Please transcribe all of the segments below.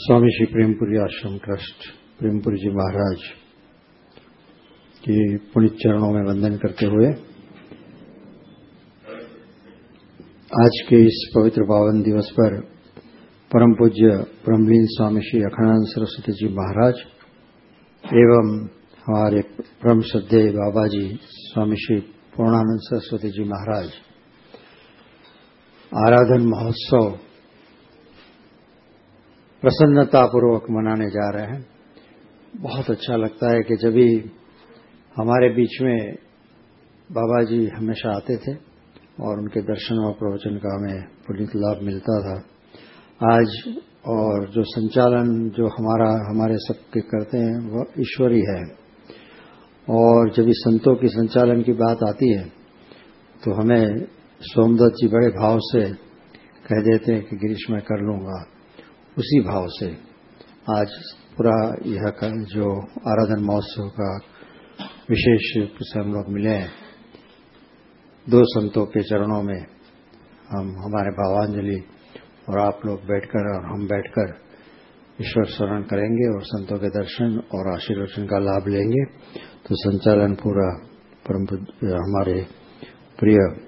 स्वामी श्री प्रेमपुरी आश्रम ट्रस्ट प्रेमपुरी जी महाराज के पुण्य चरणों में वंदन करते हुए, आज के इस पवित्र पावन दिवस पर परम पूज्य ब्रह्मलीन स्वामी श्री अखंडानंद सरस्वती जी महाराज एवं हमारे परम श्रद्धेय बाबा जी स्वामी श्री पूर्णानंद सरस्वती जी महाराज आराधन महोत्सव प्रसन्नतापूर्वक मनाने जा रहे हैं। बहुत अच्छा लगता है कि जब भी हमारे बीच में बाबा जी हमेशा आते थे और उनके दर्शन और प्रवचन का हमें पुलित लाभ मिलता था। आज और जो संचालन जो हमारा, हमारे सबके करते हैं, वह ईश्वरी है। और जब इस संतों की संचालन की बात आती है तो हमें सोमदत्त जी बड़े भाव से कह देते हैं कि गिरीश, मैं कर लूँगा। उसी भाव से आज पूरा यह जो आराधन महोत्सव का विशेष रूप से हम लोग मिले हैं, दो संतों के चरणों में हम, हमारे भावांजलि और आप लोग बैठकर और हम बैठकर ईश्वर स्मरण करेंगे और संतों के दर्शन और आशीर्वचन का लाभ लेंगे। तो संचालन पूरा परम हमारे प्रिय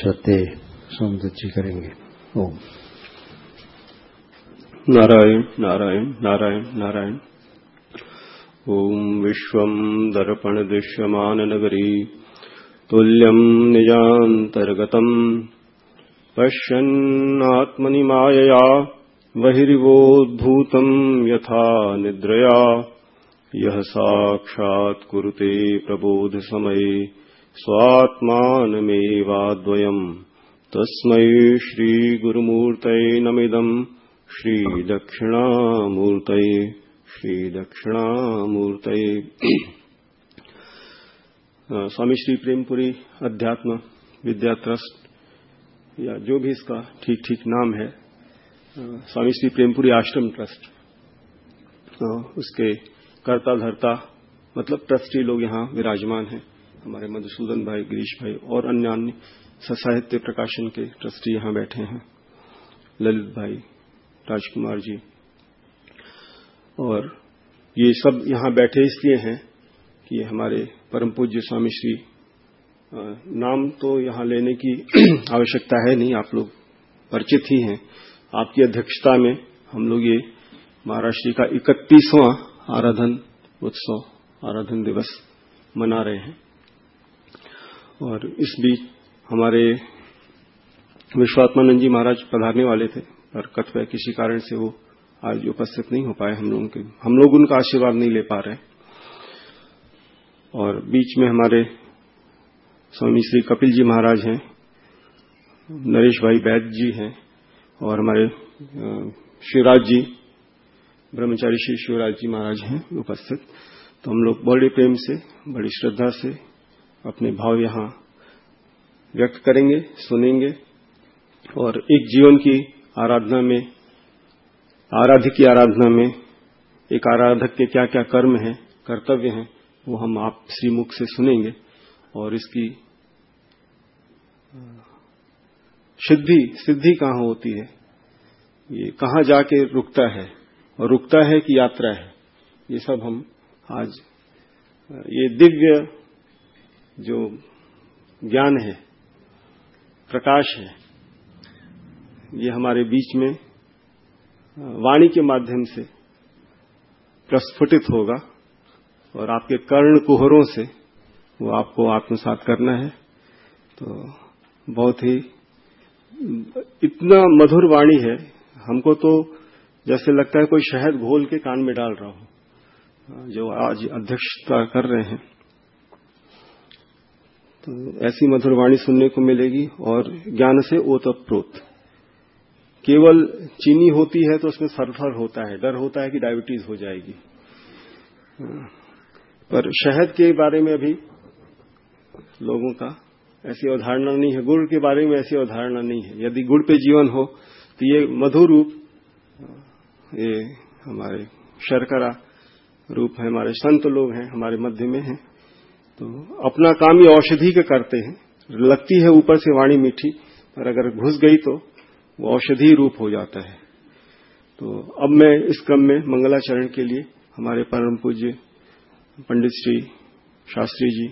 श्रद्धे सोमदत्त जी करेंगे। ओम। नारायण नारायण नारायण नारायण। ॐ विश्वम् दर्पणदृश्यमाननगरी तुल्यम् निजान्तर्गतम् पश्यन्नात्मनि मायया बहिरिवोद्भूतम् यथा निद्रया। यः साक्षात् कुरुते प्रबोधसमये, स्वात्मानमेवाद्वयम्। तस्मै श्रीगुरुमूर्तये नमिदम्। श्रीदक्षिणामूर्तये श्रीदक्षिणामूर्तये। स्वामी श्री प्रेमपुरी अध्यात्म विद्या ट्रस्ट या जो भी इसका ठीक ठीक नाम है स्वामी श्री प्रेमपुरी आश्रम ट्रस्ट उसके कर्ता धर्ता मतलब ट्रस्टी लोग यहाँ विराजमान हैं। हमारे मधुसूदन भाई, गिरीश भाई और अन्य अन्य साहित्य प्रकाशन के ट्रस्टी यहाँ बैठे हैं। ललित भाई राजकुमार जी। और ये सब यहाँ बैठे इसलिए हैं कि हमारे परम पूज्य स्वामी श्री नाम तो यहाँ लेने की आवश्यकता है नहीं, आप लोग परिचित ही हैं। आपकी अध्यक्षता में हम लोग ये महाराष्ट्र का इकतीसवां आराधन उत्सव, आराधन दिवस मना रहे हैं। और इस बीच हमारे विश्वात्मानंद जी महाराज पधारने वाले थे। पर कथपय किसी कारण से वो आज उपस्थित नहीं हो पाए हम लोगों के, हम लोग उनका आशीर्वाद नहीं ले पा रहे और बीच में हमारे स्वामी श्री कपिल जी महाराज हैं, नरेश भाई बैद जी हैं, और हमारे शिवराज जी, ब्रह्मचारी श्री शिवराज जी महाराज हैं उपस्थित। तो हम लोग बड़े प्रेम से, बड़ी श्रद्धा से अपने भाव यहाँ व्यक्त करेंगे, सुनेंगे, और एक जीवन की आराधना में, आराध्य की आराधना में, एक आराधक के क्या क्या कर्म हैं, कर्तव्य हैं, वो हम आप श्रीमुख से सुनेंगे और इसकी सिद्धि सिद्धि कहाँ होती है? ये कहाँ जाके रुकता है? और रुकता है कि यात्रा है? ये सब हम आज ये दिव्य जो ज्ञान है, प्रकाश है ये हमारे बीच में वाणी के माध्यम से प्रस्फुटित होगा और आपके कर्ण कुहरों से वो आपको आत्मसात करना है। तो बहुत ही इतना मधुर वाणी है। हमको तो जैसे लगता है कोई शहद घोल के कान में डाल रहा हो, जो आज अध्यक्षता कर रहे हैं। तो ऐसी मधुर वाणी सुनने को मिलेगी और ज्ञान से ओतप्रोत। केवल चीनी होती है तो उसमें सल्फ़र होता है, डर होता है कि डायबिटीज़ हो जाएगी। पर शहद के बारे में अभी लोगों का ऐसी अवधारणा नहीं है, गुड़ के बारे में ऐसी अवधारणा नहीं है। यदि गुड़ पे जीवन हो तो ये मधुर रूप, ये हमारे शर्करा रूप है, हमारे संत लोग हैं, हमारे मध्य में हैं तो अपना काम ये औषधि के करते हैं। लगती है ऊपर से वाणी मीठी, पर अगर घुस गई तो वो औषधि रूप हो जाता है। तो अब मैं इस क्रम में मंगलाचरण के लिए हमारे परम पूज्य पंडित श्री शास्त्री जी,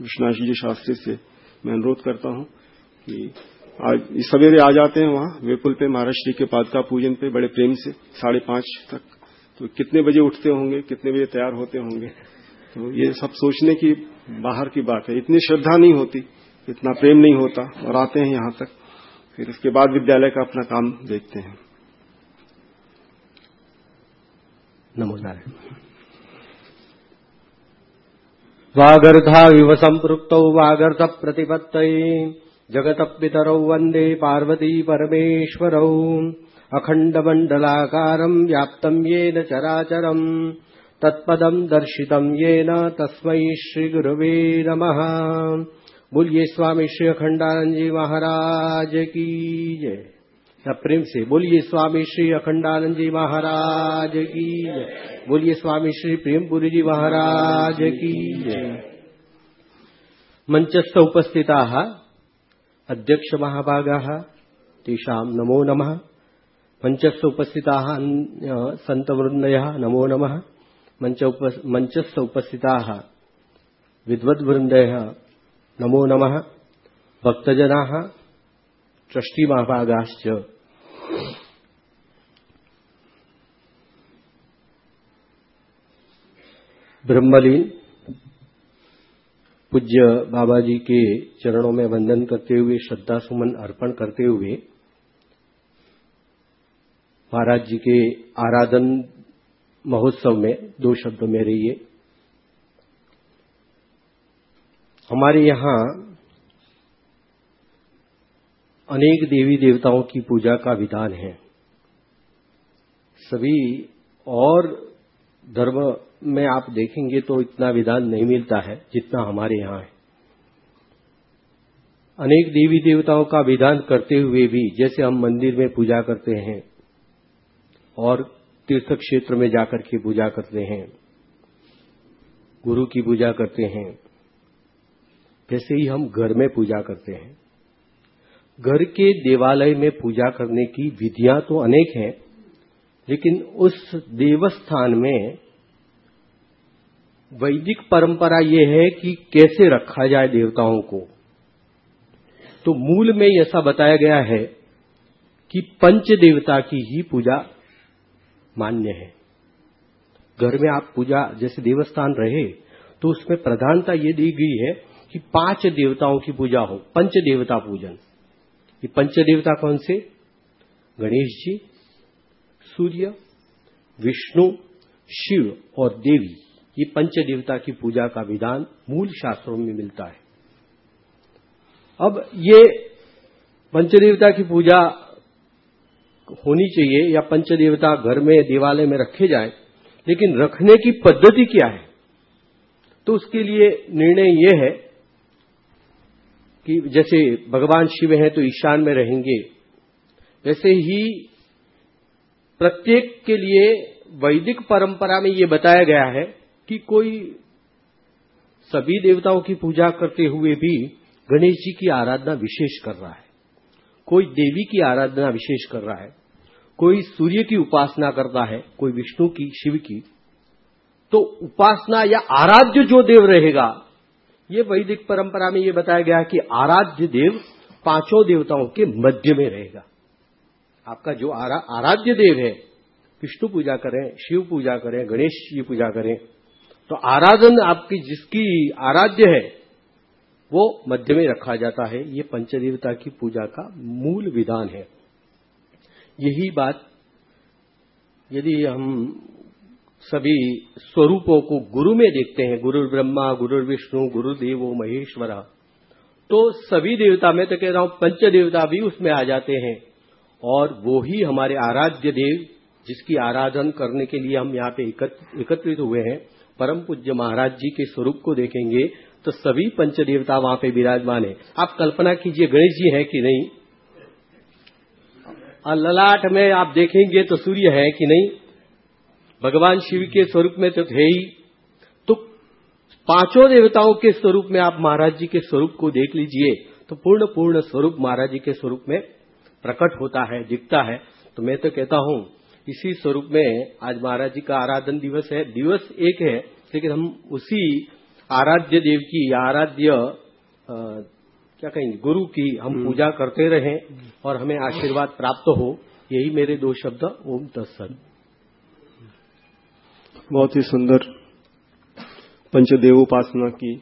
विश्वनाथ जी शास्त्री से मैं अनुरोध करता हूँ कि आज सवेरे आ जाते हैं वहाँ, वेपुल पे महाराज श्री के पादका पूजन पे बड़े प्रेम से साढ़े पाँच तक। तो कितने बजे उठते होंगे, कितने बजे तैयार होते होंगे? तो ये सब सोचने की बाहर की बात है। इतनी श्रद्धा नहीं होती, इतना प्रेम नहीं होता और आते हैं यहाँ तक। फिर इसके बाद विद्यालय का अपना काम देखते हैं। वागर्धा विव संपृक्त वागर्थ प्रतिपत्त जगतपितरौ वंदे पार्वती परमेश्वरौ। अखण्डमण्डलाकारम् व्याप्तम् येन चराचरम् तत्पदम् दर्शितम् येन तस्मै श्रीगुरवे नमः। बोलिए, स्वामी श्री अखंडानंद जी महाराज की जय। या प्रेम से बोलिए, स्वामी श्री अखंडानंद जी महाराज की जय। बोलिए, स्वामी श्री प्रेमपुरी जी महाराज की जय। मंचस्थ उपस्थिता, अध्यक्ष महाभागाः, तेषां नमो नमः। मञ्चस्थ उपस्थिताः सन्तवृन्दयः नमो नमः। मञ्चस्थ उपस्थिताः, विद्वद्वृन्दयः नमो नमः। भक्तजनाः ट्रस्टी महाभागाश्च ब्रह्मलीन पूज्य बाबा जी के चरणों में वंदन करते हुए, श्रद्धा सुमन अर्पण करते हुए, महाराज जी के आराधन महोत्सव में दो शब्द में रहिए हमारे यहाँ अनेक देवी देवताओं की पूजा का विधान है। सभी और धर्म में आप देखेंगे तो इतना विधान नहीं मिलता है जितना हमारे यहाँ है। अनेक देवी देवताओं का विधान करते हुए भी जैसे हम मंदिर में पूजा करते हैं और तीर्थ क्षेत्र में जाकर के पूजा करते हैं, गुरु की पूजा करते हैं वैसे ही हम घर में पूजा करते हैं। घर के देवालय में पूजा करने की विधियाँ तो अनेक हैं, लेकिन उस देवस्थान में वैदिक परंपरा ये है कि कैसे रखा जाए देवताओं को। तो मूल में ऐसा बताया गया है कि पंच देवता की ही पूजा मान्य है। घर में आप पूजा, जैसे देवस्थान रहे तो उसमें प्रधानता ये दी गई है कि पाँच देवताओं की पूजा हो, पंच देवता पूजन। ये पंच देवता कौन से? गणेश जी, सूर्य, विष्णु, शिव और देवी। ये पंच देवता की पूजा का विधान मूल शास्त्रों में मिलता है। अब ये पंचदेवता की पूजा होनी चाहिए या पंचदेवता घर में, देवालय में रखे जाए, लेकिन रखने की पद्धति क्या है? तो उसके लिए निर्णय यह है कि जैसे भगवान शिव हैं तो ईशान में रहेंगे। वैसे ही प्रत्येक के लिए वैदिक परंपरा में यह बताया गया है कि कोई सभी देवताओं की पूजा करते हुए भी गणेश जी की आराधना विशेष कर रहा है। कोई देवी की आराधना विशेष कर रहा है। कोई सूर्य की उपासना करता है, कोई विष्णु की, शिव की। तो उपासना या आराध्य जो देव रहेगा ये वैदिक परंपरा में ये बताया गया कि आराध्य देव पाँचों देवताओं के मध्य में रहेगा। आपका जो आरा, आराध्य देव है विष्णु पूजा करें शिव पूजा करें गणेश जी पूजा करें तो आराधन आपकी जिसकी आराध्य है वो मध्य में रखा जाता है। ये पंचदेवता की पूजा का मूल विधान है। यही बात यदि हम सभी स्वरूपों को गुरु में देखते हैं गुरु ब्रह्मा गुरु विष्णु गुरु गुरुदेव, महेश्वरा। तो सभी देवता, में तो कह रहा हूँ पंच देवता भी उसमें आ जाते हैं। और वो ही हमारे आराध्य देव, जिसकी आराधन करने के लिए हम यहाँ पे एकत्रित हुए हैं, परम पूज्य महाराज जी के स्वरूप को देखेंगे तो सभी पंचदेवता वहाँ पे विराजमान है। आप कल्पना कीजिए, गणेश जी हैं कि नहीं? ललाट में आप देखेंगे तो सूर्य है कि नहीं? भगवान शिव के स्वरूप में तो थे ही। तो पाँचों देवताओं के स्वरूप में आप महाराज जी के स्वरूप को देख लीजिए तो पूर्ण पूर्ण स्वरूप महाराज जी के स्वरूप में प्रकट होता है दिखता है। तो मैं तो कहता हूँ इसी स्वरूप में आज महाराज जी का आराधन दिवस है दिवस एक है लेकिन हम उसी आराध्य देव की या आराध्य क्या कहेंगे गुरु की हम हम्म। पूजा करते रहें और हमें आशीर्वाद प्राप्त हो यही मेरे दो शब्द ओम तत्सत। बहुत ही सुंदर पंचदेव उपासना की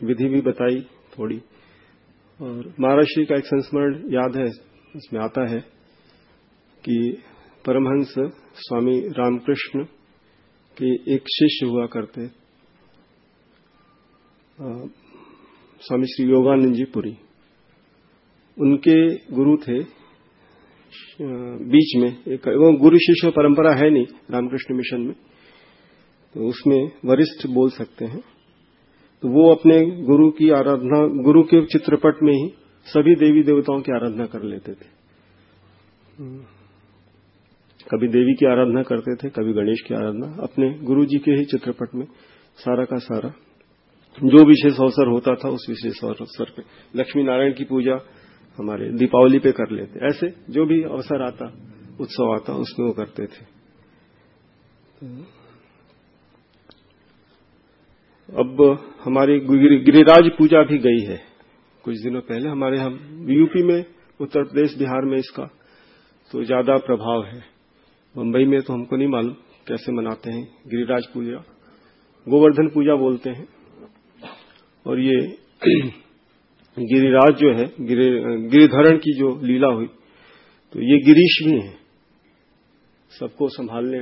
विधि भी बताई थोड़ी। और महाराष्ट्री का एक संस्मरण याद है, इसमें आता है कि परमहंस स्वामी रामकृष्ण के एक शिष्य हुआ करते स्वामी श्री योगानंद जी पुरी। उनके गुरु थे बीच में एक गुरु शिष्य परंपरा है नहीं, रामकृष्ण मिशन में। तो उसमें वरिष्ठ बोल सकते हैं। तो वो अपने गुरु की आराधना, गुरु के चित्रपट में ही सभी देवी देवताओं की आराधना कर लेते थे। कभी देवी की आराधना करते थे, कभी गणेश की आराधना, अपने गुरु जी के ही चित्रपट में, सारा का सारा। जो विशेष अवसर होता था, उस विशेष अवसर पे। लक्ष्मी नारायण की पूजा हमारे दीपावली पे कर लेते। ऐसे जो भी अवसर आता, उत्सव आता, उसमें वो करते थे। अब हमारी गिरिराज पूजा भी गई है। कुछ दिनों पहले हमारे हम यूपी में, उत्तर प्रदेश, बिहार में इसका तो ज़्यादा प्रभाव है। मुंबई में तो हमको नहीं मालूम कैसे मनाते हैं। गिरिराज पूजा, गोवर्धन पूजा बोलते हैं। और ये गिरिराज जो है गिरि, गिरिधरण की जो लीला हुई तो ये गिरीश भी है। सबको संभालने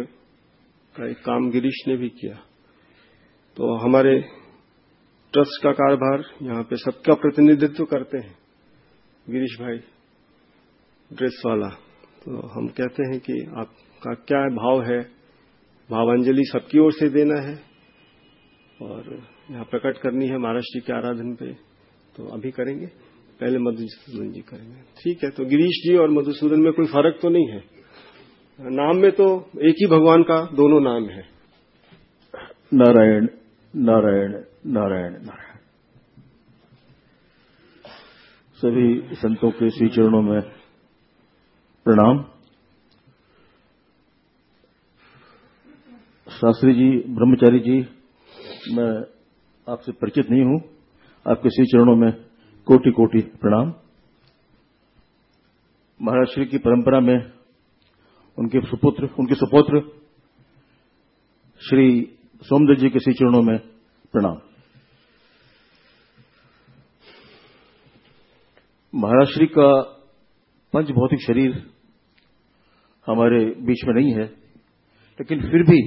का एक काम गिरीश ने भी किया। तो हमारे ट्रस्ट का कारोबार यहाँ पे सबका प्रतिनिधित्व करते हैं गिरीश भाई ड्रेस वाला। तो हम कहते हैं कि आपका क्या भाव है? भावांजलि सबकी ओर से देना है और यहाँ प्रकट करनी है महाराष्ट्र के आराधन पे। तो अभी करेंगे, पहले मधुसूदन जी करेंगे। ठीक है तो गिरीश जी और मधुसूदन में कोई फ़र्क तो नहीं है? नाम में तो एक ही भगवान का दोनों नाम है। नारायण नारायण नारायण नारायण। सभी संतों के श्री चरणों में प्रणाम। शास्त्री जी, ब्रह्मचारी जी, मैं आपसे परिचित नहीं हूँ। आपके श्री चरणों में कोटि कोटि प्रणाम। महाराज श्री की परंपरा में उनके सुपुत्र उनके सुपुत्र श्री सोमदत्त जी के श्री चरणों में प्रणाम। महाराज श्री का पंच भौतिक शरीर हमारे बीच में नहीं है, लेकिन फिर भी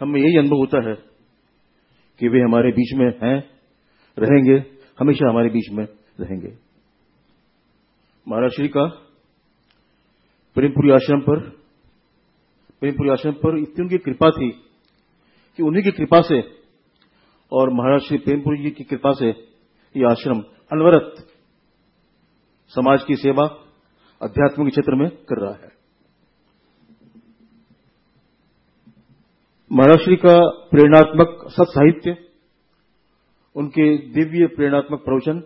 हमें यही अनुभव होता है कि वे हमारे बीच में हैं, रहेंगे, हमेशा हमारे बीच में रहेंगे। महाराज श्री का प्रेमपुरी आश्रम पर, प्रेमपुरी आश्रम पर इतनी उनकी कृपा थी कि उन्हीं की कृपा से और महाराज श्री प्रेमपुरी जी की कृपा से ये आश्रम अनवरत समाज की सेवा अध्यात्म के क्षेत्र में कर रहा है। महाराष्ट्री का प्रेरणात्मक सत्साहित्य, उनके दिव्य प्रेरणात्मक प्रवचन,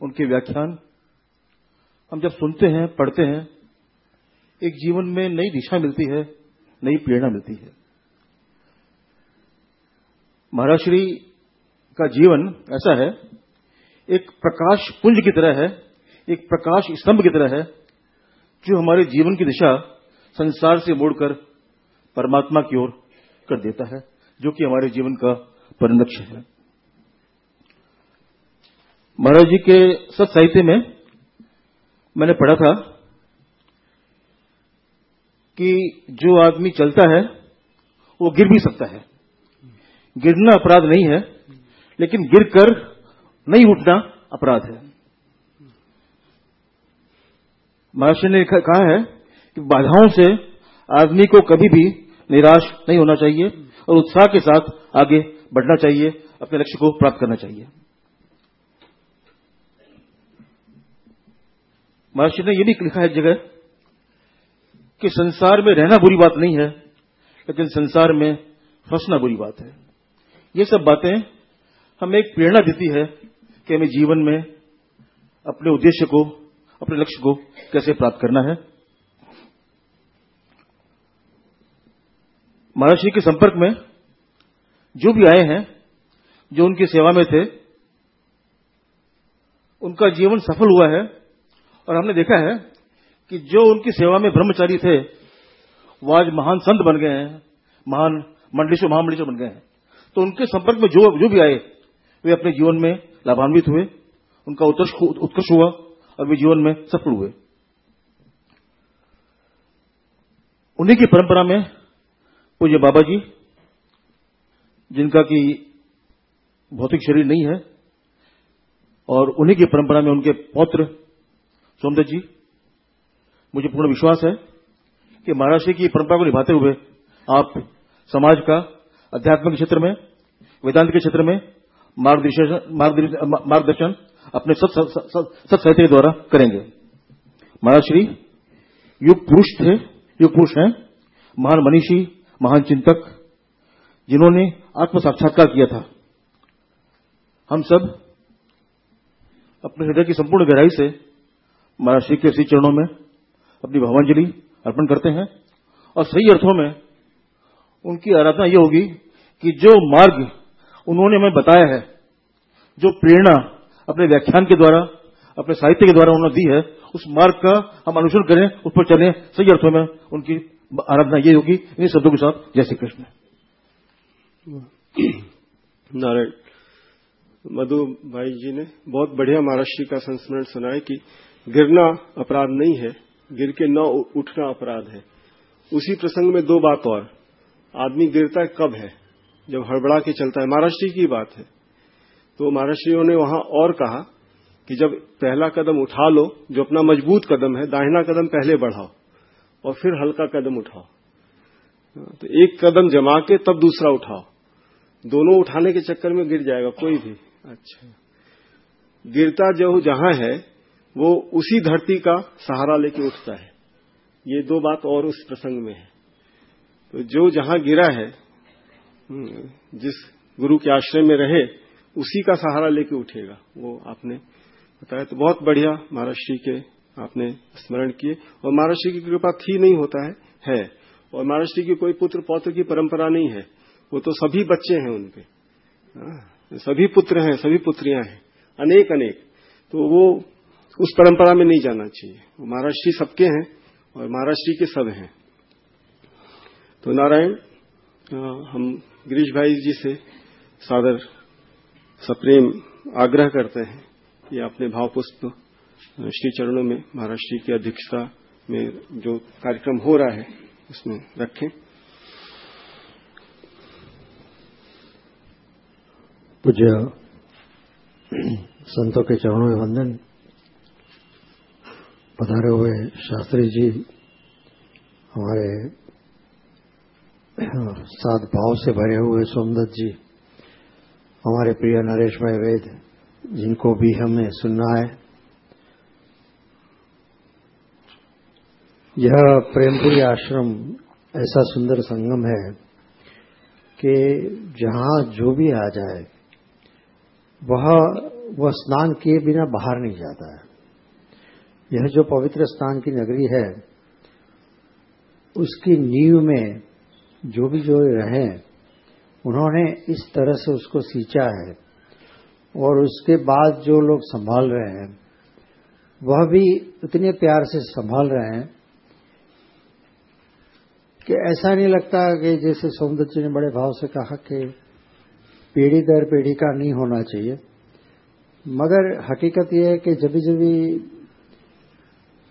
उनके व्याख्यान, हम जब सुनते हैं, पढ़ते हैं, एक जीवन में नई दिशा मिलती है, नई प्रेरणा मिलती है। महाराष्ट्री का जीवन ऐसा है, एक प्रकाश पुंज की तरह है, एक प्रकाश स्तंभ की तरह है, जो हमारे जीवन की दिशा संसार से मोड़कर परमात्मा की ओर कर देता है, जो कि हमारे जीवन का परिलक्ष्य है। महाराज जी के सत साहित्य में मैंने पढ़ा था कि जो आदमी चलता है, वो गिर भी सकता है। गिरना अपराध नहीं है, लेकिन गिरकर नहीं उठना अपराध है। महर्षि ने कहा है कि बाधाओं से आदमी को कभी भी निराश नहीं होना चाहिए और उत्साह के साथ आगे बढ़ना चाहिए, अपने लक्ष्य को प्राप्त करना चाहिए। महर्षि ने यह भी लिखा है जगह कि संसार में रहना बुरी बात नहीं है, लेकिन संसार में फंसना बुरी बात है। ये सब बातें हमें एक प्रेरणा देती है कि हमें जीवन में अपने उद्देश्य को, अपने लक्ष्य को कैसे प्राप्त करना है। महाराज श्री के संपर्क में जो भी आए हैं, जो उनकी सेवा में थे, उनका जीवन सफल हुआ है और हमने देखा है कि जो उनकी सेवा में ब्रह्मचारी थे, वो आज महान संत बन गए हैं, महान मंडलेश्वर, महामंडलेश्वर बन गए हैं। तो उनके संपर्क में जो जो भी आए, वे अपने जीवन में लाभान्वित हुए, उनका उत्कर्ष हुआ और वे जीवन में सफल हुए। उन्हीं की परंपरा में पूज्य बाबा जी, जिनका कि भौतिक शरीर नहीं है, और उन्हीं की परंपरा में उनके पौत्र सोमदत्त जी, मुझे पूर्ण विश्वास है कि महाराष्ट्र की परंपरा को निभाते हुए आप समाज का अध्यात्म के क्षेत्र में, वेदांत के क्षेत्र में मार्गदर्शन अपने के द्वारा करेंगे। महाराज श्री, युग पुरुष थे, युग पुरुष हैं, महान मनीषी महान चिंतक जिन्होंने आत्म साक्षात्कार किया था। हम सब अपने हृदय की संपूर्ण गहराई से महाराज श्री के श्री चरणों में अपनी भावांजलि अर्पण करते हैं और सही अर्थों में उनकी आराधना यह होगी कि जो मार्ग उन्होंने हमें बताया है, जो प्रेरणा अपने व्याख्यान के द्वारा, अपने साहित्य के द्वारा उन्होंने दी है, उस मार्ग का हम अनुसरण करें, उस पर चलें, सही अर्थों में उनकी आराधना ये होगी इन शब्दों के साथ जय श्री कृष्ण। नारायण, मधु भाई जी ने बहुत बढ़िया महाराष्ट्री का संस्मरण सुना है कि गिरना अपराध नहीं है, गिर के न उठना अपराध है। उसी प्रसंग में दो बात और, आदमी गिरता है कब है? जब हड़बड़ा के चलता है। महाराष्ट्र की बात है। तो महाराष्ट्रियों ने वहाँ और कहा कि जब पहला कदम उठा लो, जो अपना मज़बूत कदम है, दाहिना कदम पहले बढ़ाओ। और फिर हल्का कदम उठाओ। तो एक कदम जमा के तब दूसरा उठाओ। दोनों उठाने के चक्कर में गिर जाएगा कोई भी। अच्छा। गिरता जो जहाँ है वो उसी धरती का सहारा लेके उठता है। ये दो बात और उस प्रसंग में है। तो जो जहाँ गिरा है हम्म, जिस गुरु के आश्रय में रहे उसी का सहारा लेके उठेगा। वो आपने बताया। तो बहुत बढ़िया महाराष्ट्री के आपने स्मरण किए। और महाराष्ट्री की कृपा थी नहीं होता है है। और महाराष्ट्री की कोई पुत्र पौत्र की परंपरा नहीं है। वो तो सभी बच्चे हैं उनके। हाँ, सभी पुत्र हैं सभी पुत्रियाँ हैं। अनेक अनेक। तो वो उस परंपरा में नहीं जाना चाहिए। वो महाराष्ट्री सबके हैं और महाराष्ट्री के सब हैं। तो नारायण हम गिरीश भाई जी से सादर सप्रेम आग्रह करते हैं कि अपने भावपुष्प श्री चरणों में, महाराष्ट्री की अध्यक्षता में जो कार्यक्रम हो रहा है, उसमें रखें। पूज्य संतों के चरणों में वंदन। पधारे हुए शास्त्री जी, हमारे सात भाव से भरे हुए सोमदत्त जी, हमारे प्रिय नरेश भाई वेद जिनको भी हमें सुनना है यह प्रेमपुरी आश्रम ऐसा सुंदर संगम है कि जहाँ जो भी आ जाए, वह वह स्नान किए बिना बाहर नहीं जाता है। यह जो पवित्र स्नान की नगरी है, उसकी नींव में जो भी जो रहे, उन्होंने इस तरह से उसको सींचा है और उसके बाद जो लोग संभाल रहे हैं, वह भी इतने प्यार से संभाल रहे हैं कि ऐसा नहीं लगता कि जैसे सौंदर्य जी ने बड़े भाव से कहा कि पीढ़ी दर पीढ़ी का नहीं होना चाहिए। मगर हकीकत यह है कि जब जब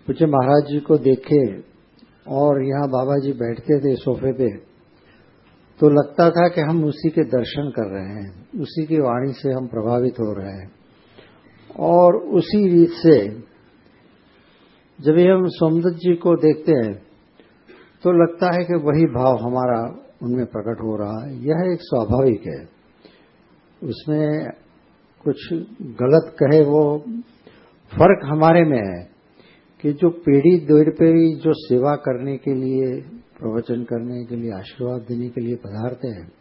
पूज्य महाराज जी को देखे और यहाँ बाबा जी बैठते थे सोफे पे तो लगता था कि हम उसी के दर्शन कर रहे हैं, उसी की वाणी से हम प्रभावित हो रहे हैं। और उसी रीत से जब हम सोमदत्त जी को देखते हैं तो लगता है कि वही भाव हमारा उनमें प्रकट हो रहा है। यह एक स्वाभाविक है। उसमें कुछ गलत कहे वो फ़र्क हमारे में है कि जो पीढ़ी दौर पे जो सेवा करने के लिए, प्रवचन करने के लिए, आशीर्वाद देने के लिए पधारते हैं,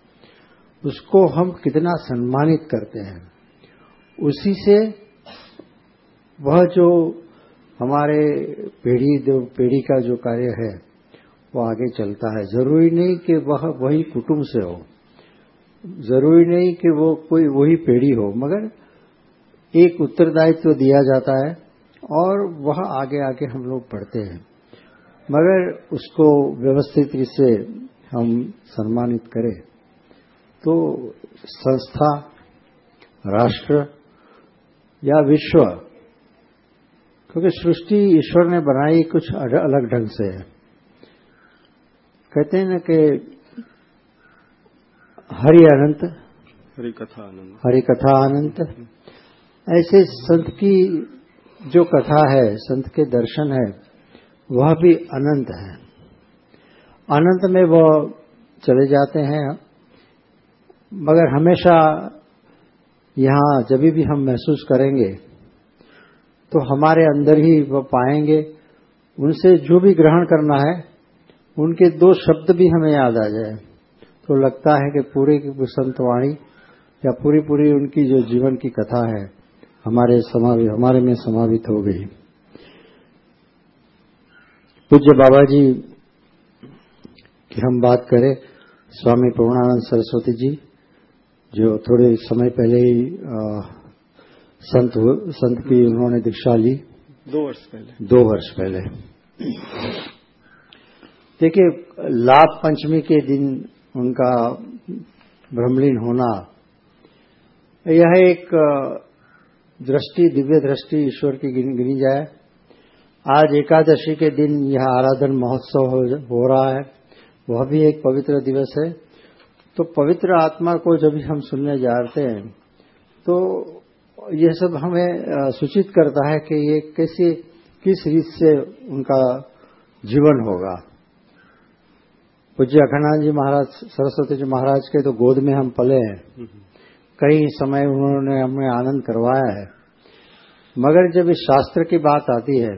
उसको हम कितना सम्मानित करते हैं। उसी से वह जो हमारे पीढ़ी पीढ़ी का जो कार्य है वो आगे चलता है। ज़रूरी नहीं कि वह वही कुटुंब से हो। ज़रूरी नहीं कि वो कोई वही पीढ़ी हो, मगर एक उत्तरदायित्व दिया जाता है और वह आगे आगे हम लोग पढ़ते हैं। मगर उसको व्यवस्थित से हम सम्मानित करें। तो संस्था, राष्ट्र या विश्व, क्योंकि सृष्टि ईश्वर ने बनाई कुछ अलग ढंग से है। कहते हैं ना कि हरि अनंत हरि कथा अनंत। हरि कथा अनंत। ऐसे संत की जो कथा है संत के दर्शन है वह भी अनंत है। अनंत में वह चले जाते हैं मगर हमेशा यहाँ जब भी हम महसूस करेंगे तो हमारे अंदर ही वह पाएँगे। उनसे जो भी ग्रहण करना है उनके दो शब्द भी हमें याद आ जाए। तो लगता है कि पूरे की संतवाणी या पूरी पूरी उनकी जो जीवन की कथा है हमारे समावित हमारे में समावित हो गई। पूज्य बाबा जी की हम बात करें स्वामी पूर्णानंद सरस्वती जी जो थोड़े समय पहले ही संत संत की उन्होंने दीक्षा ली। दो वर्ष पहले। दो वर्ष पहले। देखिए लाभ पंचमी के दिन उनका भ्रमलीन होना यह एक दृष्टि दिव्य दृष्टि ईश्वर की गिनी जाए। आज एकादशी के दिन यह आराधन महोत्सव हो, रहा है। वह भी एक पवित्र दिवस है। तो पवित्र आत्मा को जब हम सुनने जाते हैं तो यह सब हमें सूचित करता है कि ये कैसे किस रीत से उनका जीवन होगा। पूज्य अखंडानंद जी महाराज, सरस्वती जी महाराज के तो गोद में हम पले हैं। कई समय उन्होंने हमें आनंद करवाया है। मगर जब इस शास्त्र की बात आती है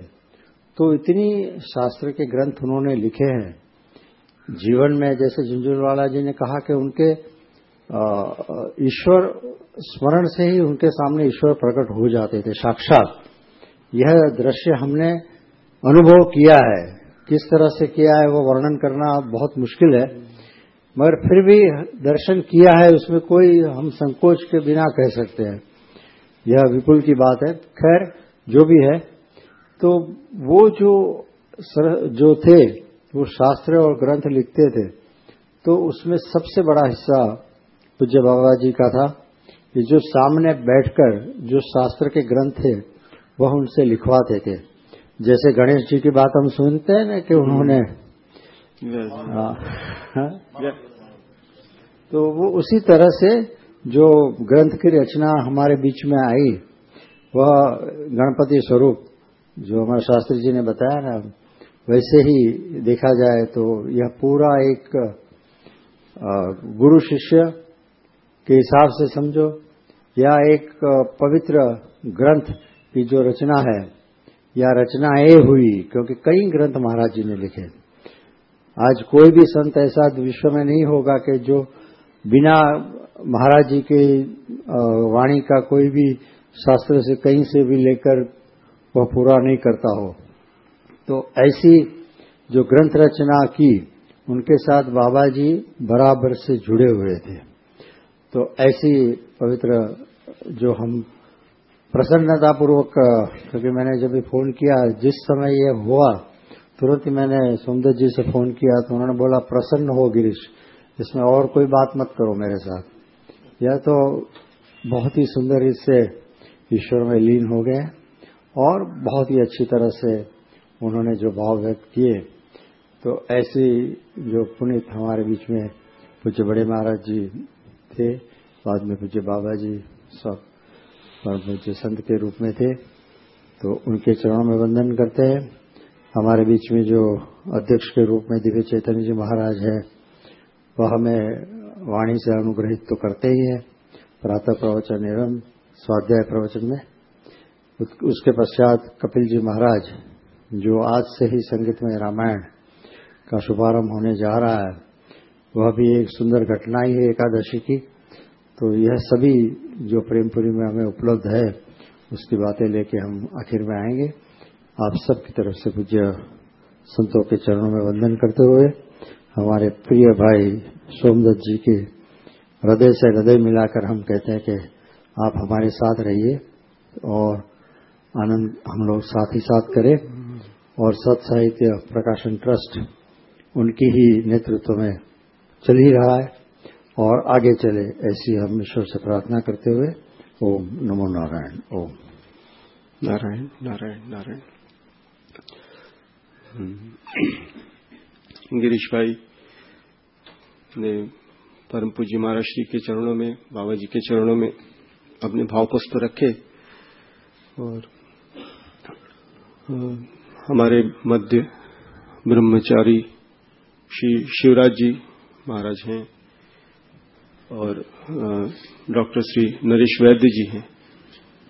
तो इतनी शास्त्र के ग्रंथ उन्होंने लिखे हैं। जीवन में जैसे झुंझुनवाला जी ने कहा कि उनके ईश्वर स्मरण से ही उनके सामने ईश्वर प्रकट हो जाते थे, साक्षात। यह दृश्य हमने अनुभव किया है। किस तरह से किया है वो वर्णन करना बहुत मुश्किल है। मगर फिर भी दर्शन किया है उसमें कोई हम संकोच के बिना कह सकते हैं। यह विपुल की बात है। खैर जो भी है तो वो जो सर, जो थे वो शास्त्र और ग्रंथ लिखते थे तो उसमें सबसे बड़ा हिस्सा पूज्य बाबा जी का था। कि जो सामने बैठकर जो शास्त्र के ग्रंथ थे वह उनसे लिखवाते थे। जैसे गणेश जी की बात हम सुनते हैं ना कि उन्होंने हाँ, हाँ। तो वो उसी तरह से जो ग्रंथ की रचना हमारे बीच में आई वह गणपति स्वरूप जो हमारे शास्त्री जी ने बताया ना वैसे ही देखा जाए तो यह पूरा एक गुरु शिष्य के हिसाब से समझो या एक पवित्र ग्रंथ की जो रचना है या रचनाएँ हुई, क्योंकि कई ग्रंथ महाराज जी ने लिखे। आज कोई भी संत ऐसा विश्व में नहीं होगा कि जो बिना महाराज जी के वाणी का कोई भी शास्त्र से कहीं से भी लेकर वह पूरा नहीं करता हो। तो ऐसी जो ग्रंथ रचना की, उनके साथ बाबा जी बराबर से जुड़े हुए थे। तो ऐसी पवित्र जो हम प्रसन्नतापूर्वक, क्योंकि मैंने जब भी फ़ोन किया, जिस समय ये हुआ, तुरंत ही मैंने सुंदर जी से फ़ोन किया तो उन्होंने बोला, प्रसन्न हो गिरीश, इसमें और कोई बात मत करो मेरे साथ। यह तो बहुत ही सुंदर इससे ईश्वर में लीन हो गए, और बहुत ही अच्छी तरह से उन्होंने जो भाव व्यक्त किए। तो ऐसी जो पुनित हमारे बीच में पूज्य बड़े महाराज जी थे, बाद में पूज्य बाबा जी, सब परम पूज्य संत के रूप में थे तो उनके चरणों में वंदन करते हैं। हमारे बीच में जो अध्यक्ष के रूप में दिव्य चैतन्य जी महाराज है, वह हमें वाणी से अनुग्रहित तो करते ही है। प्रातः प्रवचन एवं स्वाध्याय प्रवचन में। उसके पश्चात कपिल जी महाराज, जो आज से ही संगीत में रामायण का शुभारंभ होने जा रहा है, वह भी एक सुंदर घटना ही है एकादशी की। तो यह सभी जो प्रेमपुरी में हमें उपलब्ध है, उसकी बातें लेके हम आखिर में आएँगे। आप सबकी तरफ़ से पूज्य संतों के चरणों में वंदन करते हुए, हमारे प्रिय भाई सोमदत्त जी के हृदय से हृदय मिलाकर हम कहते हैं कि आप हमारे साथ रहिए और आनंद हम लोग साथ ही साथ करें और सत साहित्य प्रकाशन ट्रस्ट उनकी ही नेतृत्व में चल ही रहा है। और आगे चले, ऐसी हम ईश्वर से प्रार्थना करते हुए, ओम नमो नारायण, ओम। नारायण नारायण नारायण। गिरीश भाई ने परम पूज्य महाराज श्री के चरणों में, बाबा जी के चरणों में अपने भाव पुष्प रखे और हमारे मध्य ब्रह्मचारी श्री शिवराज जी महाराज हैं। और डॉक्टर श्री नरेश वैद्य जी हैं।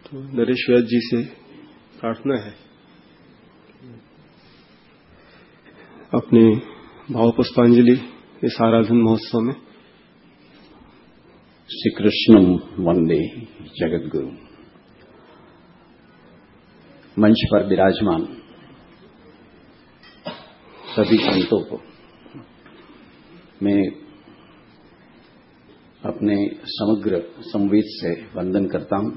तो नरेश वैद्य जी से प्रार्थना है। अपने भाव पुष्पांजलि इस आराधन महोत्सव में। श्री कृष्ण वंदे जगत गुरु मंच पर विराजमान सभी संतों को मैं अपने समग्र संवेद से वंदन करता हूँ।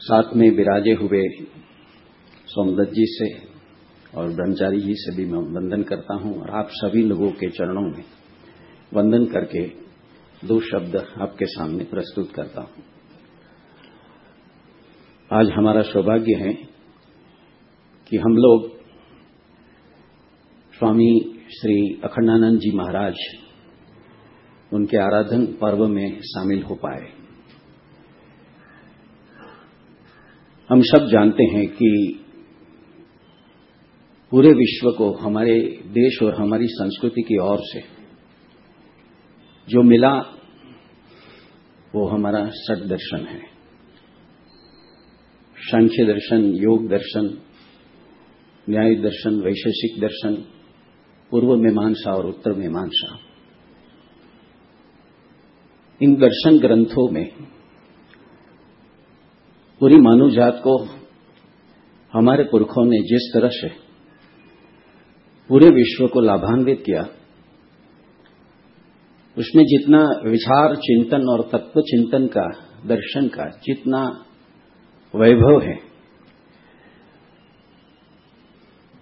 साथ में विराजे हुए सोमदत्त जी से और ब्रह्मचारी जी से भी मैं वंदन करता हूँ और आप सभी लोगों के चरणों में वंदन करके दो शब्द आपके सामने प्रस्तुत करता हूँ। आज हमारा सौभाग्य है कि हम लोग स्वामी श्री अखंडानंद जी महाराज उनके आराधन पर्व में शामिल हो पाए। हम सब जानते हैं कि पूरे विश्व को हमारे देश और हमारी संस्कृति की ओर से जो मिला, वो हमारा सट दर्शन है। सांख्य दर्शन, योग दर्शन, न्याय दर्शन, वैशेषिक दर्शन, पूर्व मीमांसा और उत्तर मीमांसा। इन दर्शन ग्रंथों में पूरी मानव जात को, हमारे पुरखों ने जिस तरह से पूरे विश्व को लाभान्वित किया, उसमें जितना विचार चिंतन और तत्व चिंतन का, दर्शन का जितना वैभव है,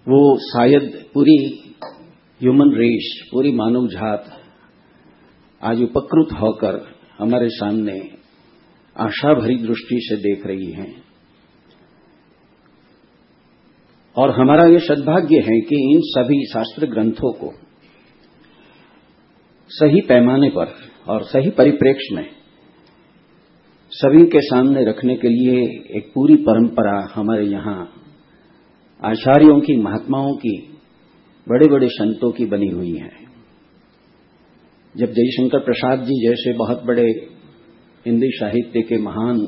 वो शायद पूरी ह्यूमन रेस पूरी मानव जात आज उपकृत होकर हमारे सामने आशा भरी दृष्टि से देख रही है। और हमारा ये सद्भाग्य है कि इन सभी शास्त्र ग्रंथों को सही पैमाने पर और सही परिप्रेक्ष्य में सभी के सामने रखने के लिए एक पूरी परंपरा हमारे यहाँ आचार्यों की, महात्माओं की बड़े बड़े संतों की बनी हुई है। जब जयशंकर प्रसाद जी जैसे बहुत बड़े हिंदी साहित्य के महान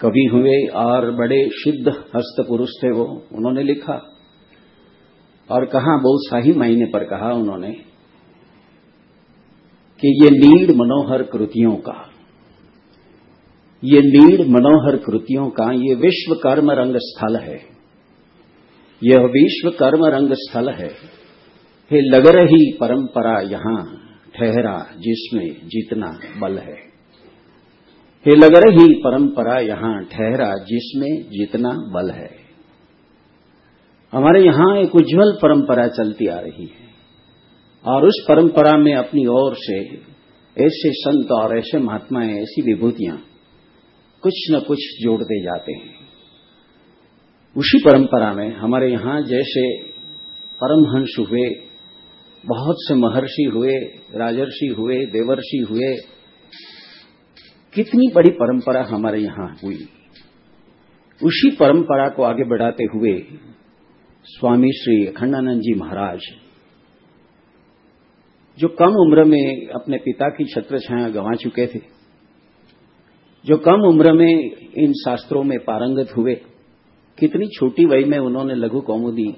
कवि हुए और बड़े सिद्ध हस्त पुरुष थे वो, उन्होंने लिखा। और कहा बहुत शाही मायने पर कहा उन्होंने कि ये नीड़ मनोहर कृतियों का, ये नीड़ मनोहर कृतियों का, ये विश्व कर्म रंग स्थल है। यह विश्व कर्म रंग स्थल है। हे लग रही परंपरा यहाँ ठहरा जिसमें जितना बल है। हे लग रही परंपरा यहाँ ठहरा जिसमें जितना बल है। हमारे यहाँ एक उज्जवल परंपरा चलती आ रही है और उस परंपरा में अपनी ओर से ऐसे संत और ऐसे महात्माएँ, ऐसी विभूतियाँ कुछ न कुछ जोड़ते जाते हैं। उसी परंपरा में हमारे यहाँ जैसे परमहंस हुए बहुत से महर्षि हुए, राजर्षि हुए, देवर्षि हुए। कितनी बड़ी परंपरा हमारे यहाँ हुई। उसी परंपरा को आगे बढ़ाते हुए स्वामी श्री अखंडानंद जी महाराज, जो कम उम्र में अपने पिता की छत्र छाया गंवा चुके थे, जो कम उम्र में इन शास्त्रों में पारंगत हुए, कितनी छोटी वय में उन्होंने लघु कौमुदी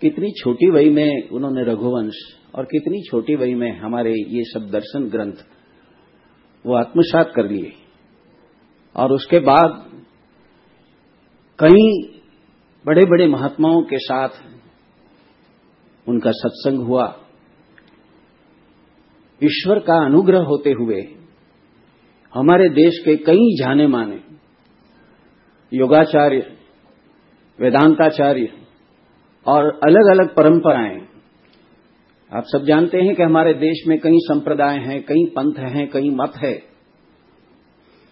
कितनी छोटी वय में उन्होंने रघुवंश और कितनी छोटी वय में हमारे ये सब दर्शन ग्रंथ, वो आत्मसात कर लिए। और उसके बाद कई बड़े बड़े महात्माओं के साथ उनका सत्संग हुआ। ईश्वर का अनुग्रह होते हुए हमारे देश के कई जाने माने योगाचार्य, वेदांताचार्य और अलग अलग परंपराएँ। आप सब जानते हैं कि हमारे देश में कई संप्रदाय हैं, कई पंथ हैं, कई मत है।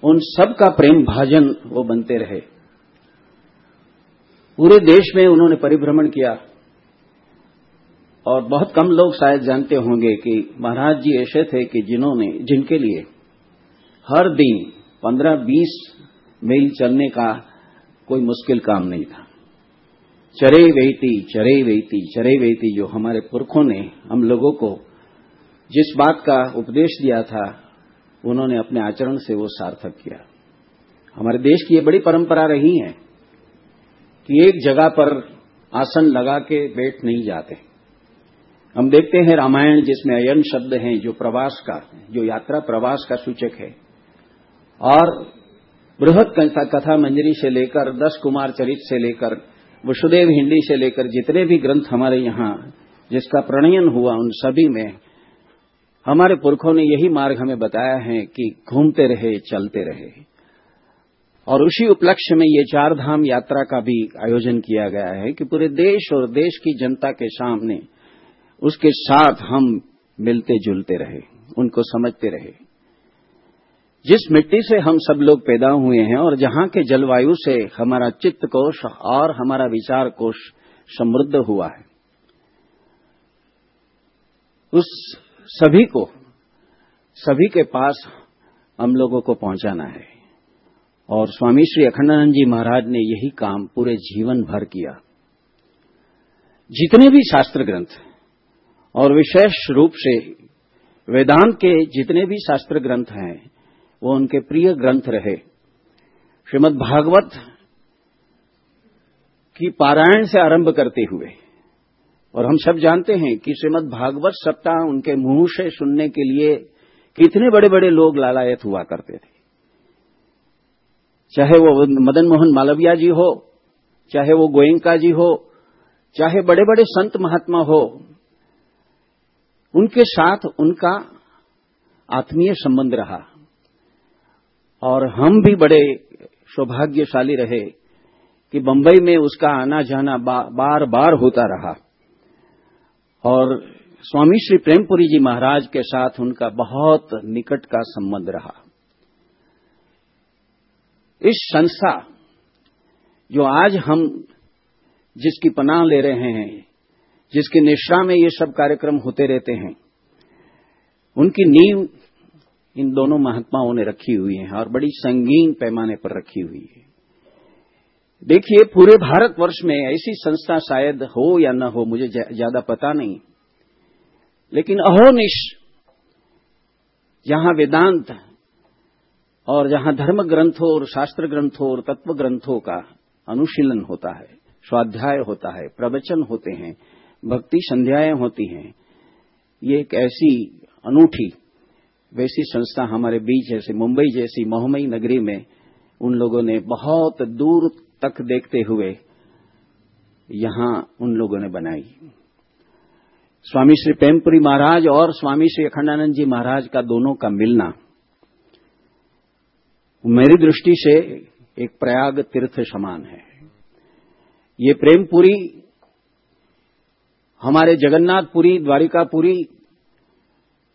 उन सब का प्रेम भाजन वो बनते रहे। पूरे देश में उन्होंने परिभ्रमण किया। और बहुत कम लोग शायद जानते होंगे कि महाराज जी ऐसे थे कि जिन्होंने, जिनके लिए हर दिन पंद्रह बीस मील चलने का कोई मुश्किल काम नहीं था। चरे वेती चरे वेती चरे वेती जो हमारे पुरखों ने हम लोगों को जिस बात का उपदेश दिया था, उन्होंने अपने आचरण से वो सार्थक किया। हमारे देश की ये बड़ी परंपरा रही है कि एक जगह पर आसन लगा के बैठ नहीं जाते। हम देखते हैं रामायण जिसमें अयन शब्द हैं, जो प्रवास का, जो यात्रा प्रवास का सूचक है। और बृहद कथा मंजरी से लेकर, दस कुमार चरित से लेकर वसुदेव हिंदी से लेकर जितने भी ग्रंथ हमारे यहाँ जिसका प्रणयन हुआ उन सभी में, हमारे पुरखों ने यही मार्ग हमें बताया है कि घूमते रहे, चलते रहे। और उसी उपलक्ष्य में ये चार धाम यात्रा का भी आयोजन किया गया है कि पूरे देश और देश की जनता के सामने उसके साथ हम मिलते जुलते रहे, उनको समझते रहे। जिस मिट्टी से हम सब लोग पैदा हुए हैं और जहाँ के जलवायु से हमारा चित्त कोश और हमारा विचार कोश समृद्ध हुआ है, उस सभी को, सभी के पास हम लोगों को पहुंचाना है। और स्वामी श्री अखंडानंद जी महाराज ने यही काम पूरे जीवन भर किया। जितने भी शास्त्र ग्रंथ और विशेष रूप से वेदांत के जितने भी शास्त्र ग्रंथ हैं वो उनके प्रिय ग्रंथ रहे। श्रीमद् भागवत की पारायण से आरंभ करते हुए, और हम सब जानते हैं कि श्रीमद् भागवत सप्ताह उनके मुँह से सुनने के लिए कितने बड़े बड़े लोग लालायत हुआ करते थे। चाहे वो मदन मोहन मालविया जी हो, चाहे वो गोयंका जी हो, चाहे बड़े बड़े संत महात्मा हो, उनके साथ उनका आत्मीय संबंध रहा। और हम भी बड़े सौभाग्यशाली रहे कि बंबई में उसका आना जाना बा, बार बार होता रहा। और स्वामी श्री प्रेमपुरी जी महाराज के साथ उनका बहुत निकट का संबंध रहा। इस संस्था जो आज हम जिसकी पनाह ले रहे हैं जिसकी निष्ठा में ये सब कार्यक्रम होते रहते हैं उनकी नींव इन दोनों महात्माओं ने रखी हुई है और बड़ी संगीन पैमाने पर रखी हुई है। देखिए, पूरे भारतवर्ष में ऐसी संस्था शायद हो या न हो, मुझे ज़्यादा पता नहीं। लेकिन अहोनिश, जहाँ वेदांत और जहाँ धर्म ग्रंथों और शास्त्र ग्रंथों और तत्व ग्रंथों का अनुशीलन होता है, स्वाध्याय होता है, प्रवचन होते हैं, भक्ति संध्याएँ होती हैं, ये एक ऐसी अनूठी वैसी संस्था हमारे बीच जैसे मुंबई जैसी मोहमई नगरी में उन लोगों ने बहुत दूर तक देखते हुए यहाँ उन लोगों ने बनाई। स्वामी श्री प्रेमपुरी महाराज और स्वामी श्री अखंडानंद जी महाराज का दोनों का मिलना मेरी दृष्टि से एक प्रयाग तीर्थ समान है। ये प्रेमपुरी, हमारे जगन्नाथपुरी, द्वारिकापुरी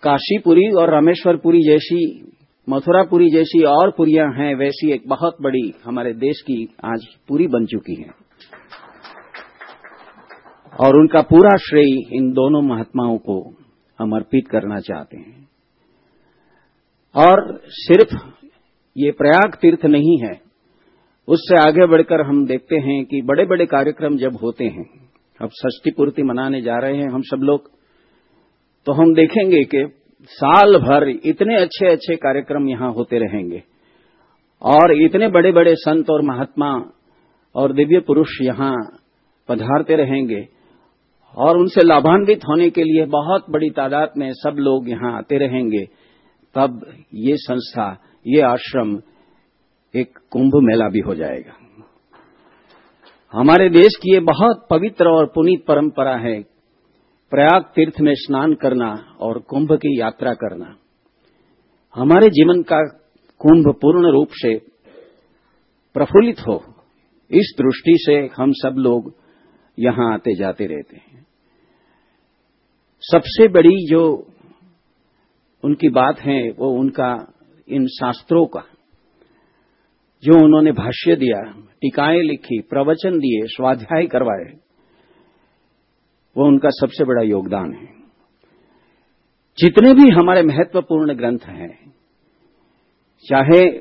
काशीपुरी और रामेश्वरपुरी जैसी, मथुरापुरी जैसी और पुरियाँ हैं, वैसी एक बहुत बड़ी हमारे देश की आज पूरी बन चुकी हैं। और उनका पूरा श्रेय इन दोनों महात्माओं को हम अर्पित करना चाहते हैं। और सिर्फ़ ये प्रयाग तीर्थ नहीं है, उससे आगे बढ़कर हम देखते हैं कि बड़े बड़े कार्यक्रम जब होते हैं, अब षष्ठी पूर्ति मनाने जा रहे हैं, हम सब लोग तो हम देखेंगे कि साल भर इतने अच्छे अच्छे कार्यक्रम यहाँ होते रहेंगे। और इतने बड़े बड़े संत और महात्मा और दिव्य पुरुष यहाँ पधारते रहेंगे। और उनसे लाभान्वित होने के लिए बहुत बड़ी तादाद में सब लोग यहाँ आते रहेंगे। तब ये संस्था, ये आश्रम, एक कुंभ मेला भी हो जाएगा। हमारे देश की ये बहुत पवित्र और पुनीत परंपरा है प्रयाग तीर्थ में स्नान करना और कुंभ की यात्रा करना। हमारे जीवन का कुंभ पूर्ण रूप से प्रफुल्लित हो, इस दृष्टि से हम सब लोग यहाँ आते जाते रहते हैं। सबसे बड़ी जो उनकी बात है, वो उनका, इन शास्त्रों का, जो उन्होंने भाष्य दिया, टीकाएँ लिखी, प्रवचन दिए, स्वाध्याय करवाए वो उनका सबसे बड़ा योगदान है। जितने भी हमारे महत्वपूर्ण ग्रंथ हैं, चाहे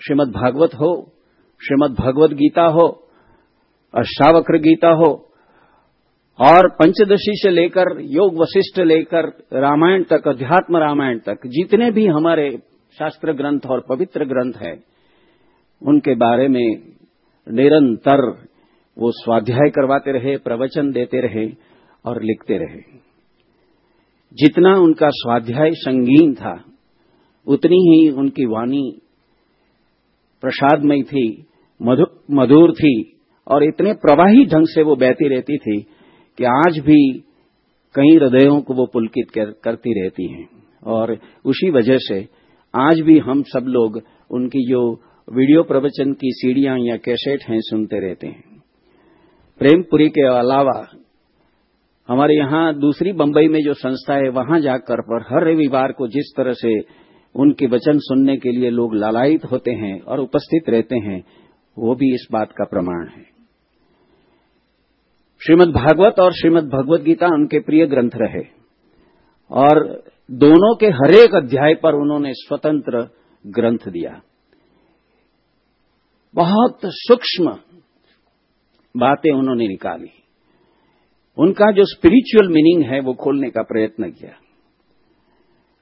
श्रीमद् भागवत हो, श्रीमद् भगवत गीता हो, अष्टावक्र गीता हो, और पंचदशी से लेकर योग वशिष्ठ लेकर रामायण तक, अध्यात्म रामायण तक, जितने भी हमारे शास्त्र ग्रंथ और पवित्र ग्रंथ हैं, उनके बारे में निरंतर वो स्वाध्याय करवाते रहे, प्रवचन देते रहे और लिखते रहे। जितना उनका स्वाध्याय संगीन था उतनी ही उनकी वाणी प्रसादमयी थी मधुर थी और इतने प्रवाही ढंग से वो बहती रहती थी कि आज भी कई हृदयों को वो पुलकित कर, करती रहती हैं। और उसी वजह से आज भी हम सब लोग उनकी जो वीडियो प्रवचन की सीढ़ियाँ या कैसेट हैं सुनते रहते हैं। प्रेमपुरी के अलावा हमारे यहाँ दूसरी बंबई में जो संस्था है, वहाँ जाकर पर हर रविवार को जिस तरह से उनके वचन सुनने के लिए लोग लालायित होते हैं और उपस्थित रहते हैं, वो भी इस बात का प्रमाण है। श्रीमद् भागवत और श्रीमद् भगवत गीता उनके प्रिय ग्रंथ रहे और दोनों के हरेक अध्याय पर उन्होंने स्वतंत्र ग्रंथ दिया। बहुत सूक्ष्म बातें उन्होंने निकाली। उनका जो स्पिरिचुअल मीनिंग है, वो खोलने का प्रयत्न किया।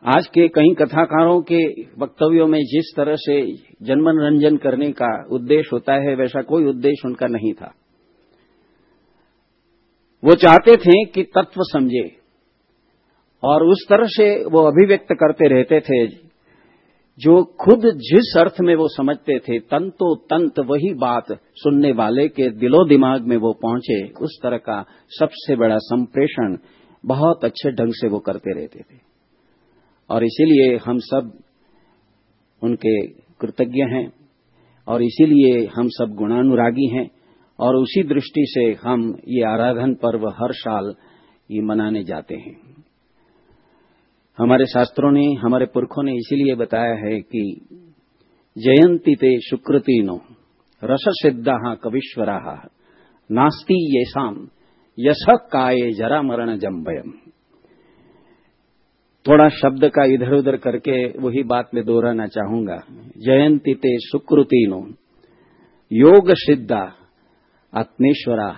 आज के कई कथाकारों के वक्तव्यों में जिस तरह से जनमनोरंजन करने का उद्देश्य होता है, वैसा कोई उद्देश्य उनका नहीं था। वो चाहते थे कि तत्व समझे, और उस तरह से वो अभिव्यक्त करते रहते थे जो खुद जिस अर्थ में वो समझते थे तंतो तंत वही बात सुनने वाले के दिलो दिमाग में वो पहुँचे, उस तरह का सबसे बड़ा संप्रेषण बहुत अच्छे ढंग से वो करते रहते थे। और इसीलिए हम सब उनके कृतज्ञ हैं, और इसीलिए हम सब गुणानुरागी हैं, और उसी दृष्टि से हम ये आराधन पर्व हर साल ये मनाने जाते हैं। हमारे शास्त्रों ने, हमारे पुरखों ने इसीलिए बताया है कि जयंती ते शुक्रतीनो रस सिद्धा कविश्वरा, नास्ती ये शाम यश काये जरा मरण जम्बयम। थोड़ा शब्द का इधर उधर करके वही बात में दोहराना चाहूँगा। जयंती ते सुकृतिनो योग सिद्धा आत्मेश्वरा,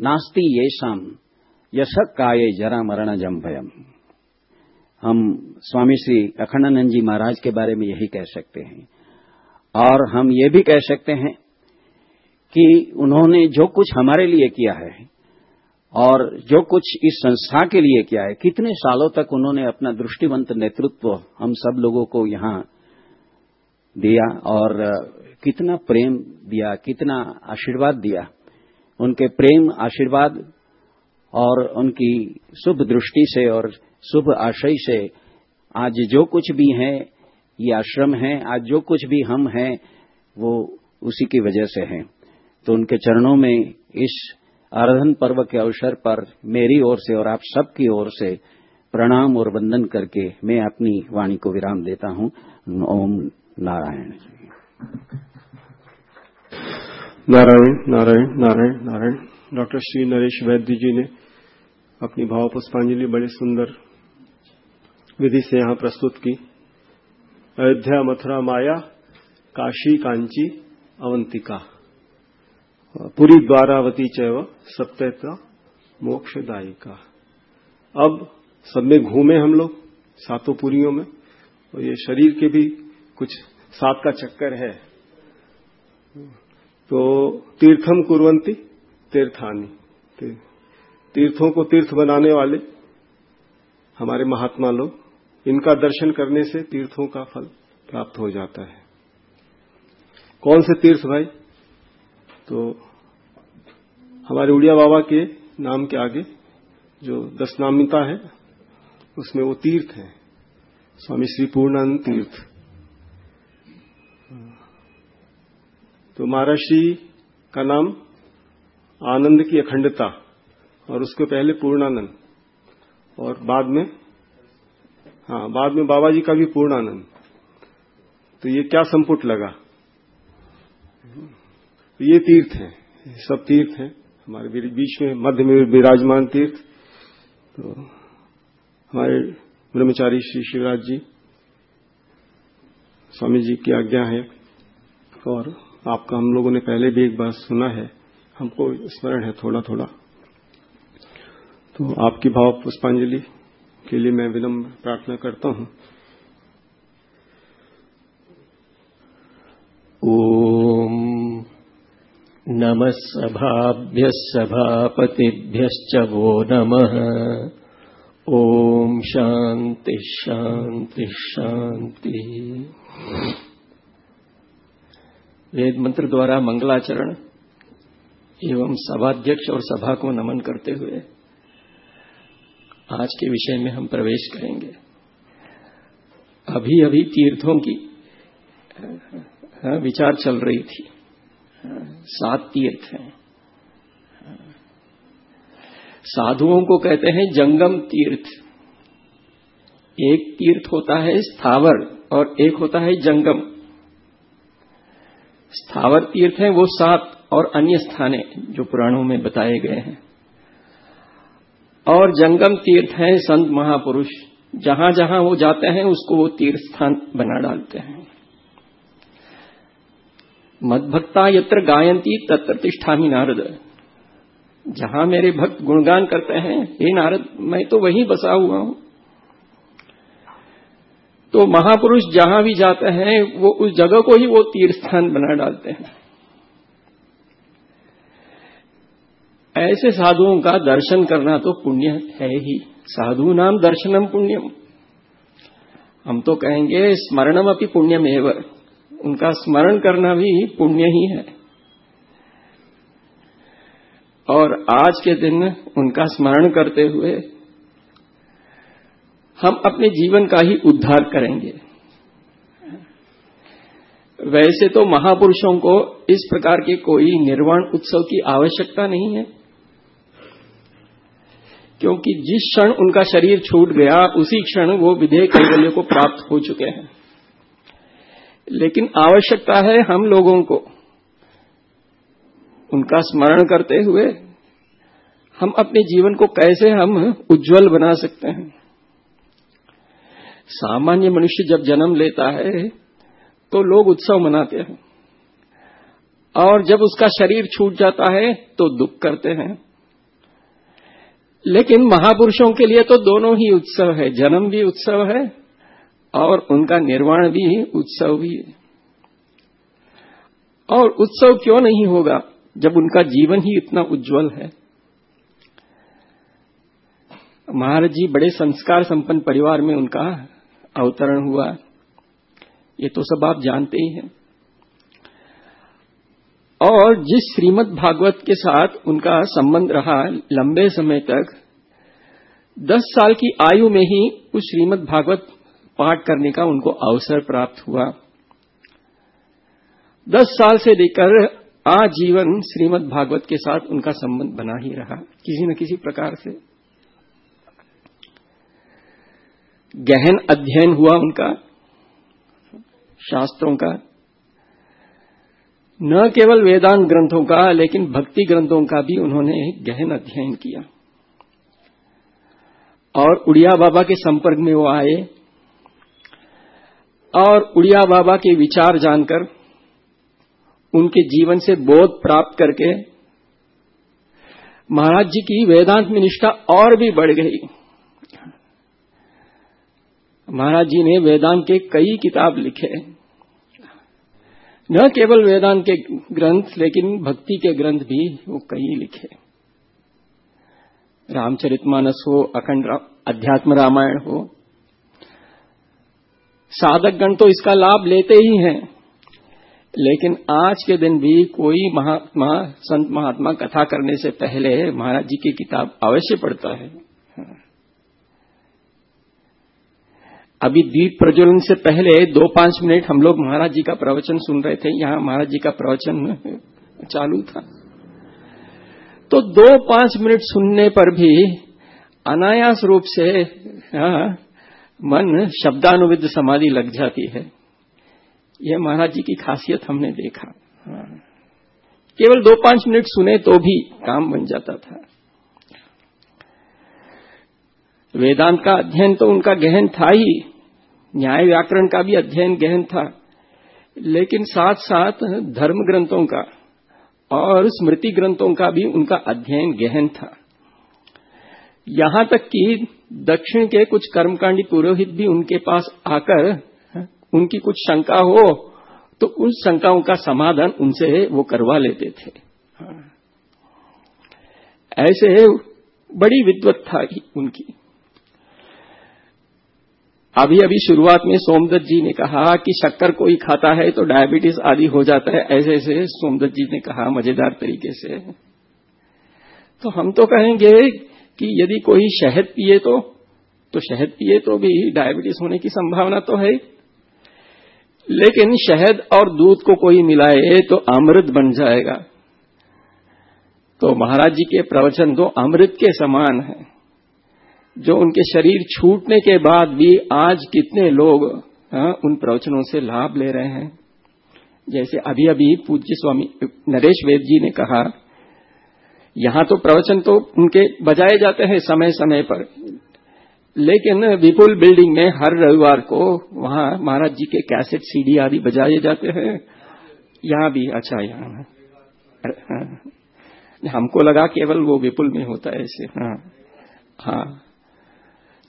नास्ती ये शाम यश काये जरा मरण जम्भयम हम स्वामी श्री अखंडानंद जी महाराज के बारे में यही कह सकते हैं। और हम ये भी कह सकते हैं कि उन्होंने जो कुछ हमारे लिए किया है और जो कुछ इस संस्था के लिए किया है, कितने सालों तक उन्होंने अपना दृष्टिवंत नेतृत्व हम सब लोगों को यहाँ दिया और कितना प्रेम दिया, कितना आशीर्वाद दिया। उनके प्रेम, आशीर्वाद और उनकी शुभ दृष्टि से और शुभ आशय से आज जो कुछ भी है, ये आश्रम है, आज जो कुछ भी हम हैं, वो उसी की वजह से हैं। तो उनके चरणों में इस आराधन पर्व के अवसर पर मेरी ओर से और आप सबकी ओर से प्रणाम और वंदन करके मैं अपनी वाणी को विराम देता हूँ। ओम नारायण। नारायण नारायण नारायण नारायण। डॉक्टर श्री नरेश वैद्य जी ने अपनी भाव पुष्पांजलि बड़े सुंदर विधि से यहाँ प्रस्तुत की। अयोध्या मथुरा माया, काशी कांची, अवंतिका। पुरी द्वारावती चैव सप्तता मोक्षदायी का अब सब में घूमे हम लोग, सातों पुरियों में। और ये शरीर के भी कुछ सात का चक्कर है। तो तीर्थम कुरवंती तीर्थानी। तीर्थों को तीर्थ बनाने वाले हमारे महात्मा लोग। इनका दर्शन करने से तीर्थों का फल प्राप्त हो जाता है। कौन से तीर्थ भाई? तो हमारे उड़िया बाबा के नाम के आगे जो दस नामिता है, उसमें वो तीर्थ है। स्वामी श्री पूर्णानंद तीर्थ। तो महाराष्ट्री का नाम आनंद की अखंडता और उसके पहले पूर्णानंद और बाद में हाँ बाद में बाबा जी का भी पूर्ण आनंद। तो ये क्या संपुट लगा? तो ये तीर्थ हैं, सब तीर्थ हैं। हमारे बीच में मध्य में विराजमान तीर्थ। तो हमारे ब्रह्मचारी श्री शिवराज जी, स्वामी जी की आज्ञा है। और आपका हम लोगों ने पहले भी एक बार सुना है। हमको स्मरण है थोड़ा थोड़ा तो आपकी भाव पुष्पांजलि के लिए मैं विलंब प्रार्थना करता हूँ। ओम नम सभाभ्य सभापतिभ्यश्च वो नम। ओम शांति शांति शांति। वेद मंत्र द्वारा मंगलाचरण एवं सभाध्यक्ष और सभा को नमन करते हुए आज के विषय में हम प्रवेश करेंगे। अभी अभी तीर्थों की विचार चल रही थी। सात तीर्थ हैं। साधुओं को कहते हैं जंगम तीर्थ। एक तीर्थ होता है स्थावर और एक होता है जंगम। स्थावर तीर्थ हैं वो सात और अन्य स्थाने जो पुराणों में बताए गए हैं। और जंगम तीर्थ हैं संत महापुरुष। जहाँ जहाँ वो जाते हैं, उसको वो तीर्थ स्थान बना डालते हैं। मदभक्ता यत्र गायंती तत्र तिष्ठामी नारद। जहाँ मेरे भक्त गुणगान करते हैं, हे नारद, मैं तो वहीं बसा हुआ हूँ। तो महापुरुष जहाँ भी जाते हैं, वो उस जगह को ही वो तीर्थ स्थान बना डालते हैं। ऐसे साधुओं का दर्शन करना तो पुण्य है ही। साधु नाम दर्शनम पुण्यम। हम तो कहेंगे, स्मरणम अपनी पुण्यम एवं उनका स्मरण करना भी पुण्य ही है। और आज के दिन उनका स्मरण करते हुए हम अपने जीवन का ही उद्धार करेंगे। वैसे तो महापुरुषों को इस प्रकार के कोई निर्वाण उत्सव की आवश्यकता नहीं है। क्योंकि जिस क्षण उनका शरीर छूट गया, उसी क्षण वो विधेय कैवल्य को प्राप्त हो चुके हैं। लेकिन आवश्यकता है हम लोगों को। उनका स्मरण करते हुए हम अपने जीवन को कैसे हम उज्जवल बना सकते हैं? सामान्य मनुष्य जब जन्म लेता है तो लोग उत्सव मनाते हैं। और जब उसका शरीर छूट जाता है तो दुख करते हैं। लेकिन महापुरुषों के लिए तो दोनों ही उत्सव है। जन्म भी उत्सव है और उनका निर्वाण भी उत्सव भी है। और उत्सव क्यों नहीं होगा जब उनका जीवन ही इतना उज्जवल है? महाराज जी बड़े संस्कार संपन्न परिवार में उनका अवतरण हुआ। ये तो सब आप जानते ही हैं। और जिस श्रीमद् भागवत के साथ उनका संबंध रहा लंबे समय तक, दस साल की आयु में ही उस श्रीमद् भागवत पाठ करने का उनको अवसर प्राप्त हुआ। दस साल से लेकर आजीवन श्रीमद् भागवत के साथ उनका संबंध बना ही रहा, किसी न किसी प्रकार से। गहन अध्ययन हुआ उनका, शास्त्रों का। न केवल वेदांत ग्रंथों का, लेकिन भक्ति ग्रंथों का भी उन्होंने गहन अध्ययन किया। और उड़िया बाबा के संपर्क में वो आए। और उड़िया बाबा के विचार जानकर, उनके जीवन से बोध प्राप्त करके, महाराज जी की वेदांत में निष्ठा और भी बढ़ गई। महाराज जी ने वेदांत के कई किताब लिखे। न केवल वेदांत के ग्रंथ, लेकिन भक्ति के ग्रंथ भी वो कई लिखे। रामचरितमानस हो अखंड अध्यात्म रामायण हो। साधक गण तो इसका लाभ लेते ही हैं, लेकिन आज के दिन भी कोई महात्मा संत महात्मा कथा करने से पहले महाराज जी की किताब अवश्य पढ़ता है। अभी दीप प्रज्वलन से पहले दो पाँच मिनट हम लोग महाराज जी का प्रवचन सुन रहे थे यहाँ महाराज जी का प्रवचन चालू था। तो दो पाँच मिनट सुनने पर भी अनायास रूप से हाँ, मन शब्दानुविद समाधि लग जाती है। यह महाराज जी की खासियत हमने देखा। हाँ। केवल दो पाँच मिनट सुने तो भी काम बन जाता था। वेदांत का अध्ययन तो उनका गहन था ही न्याय व्याकरण का भी अध्ययन गहन था, लेकिन साथ साथ धर्म ग्रंथों का और स्मृति ग्रंथों का भी उनका अध्ययन गहन था। यहाँ तक कि दक्षिण के कुछ कर्मकांडी पुरोहित भी उनके पास आकर उनकी कुछ शंका हो तो उन शंकाओं का समाधान उनसे वो करवा लेते थे। ऐसे बड़ी विद्वत था उनकी। अभी अभी शुरुआत में सोमदत्त जी ने कहा कि शक्कर कोई खाता है तो डायबिटीज़ आदि हो जाता है, ऐसे ऐसे सोमदत्त जी ने कहा मज़ेदार तरीके से। तो हम तो कहेंगे कि यदि कोई शहद पिए तो तो शहद पिए तो भी डायबिटीज़ होने की संभावना तो है। लेकिन शहद और दूध को कोई मिलाए तो अमृत बन जाएगा। तो महाराज जी के प्रवचन तो अमृत के समान है। जो उनके शरीर छूटने के बाद भी आज कितने लोग आ, उन प्रवचनों से लाभ ले रहे हैं। जैसे अभी अभी पूज्य स्वामी नरेश वेद जी ने कहा यहाँ तो प्रवचन तो उनके बजाए जाते हैं समय समय पर लेकिन विपुल बिल्डिंग में हर रविवार को वहाँ महाराज जी के कैसेट सीडी आदि बजाए जाते हैं। यहाँ भी अच्छा यहाँ हमको लगा केवल वो विपुल में होता है ऐसे। हाँ। हाँ।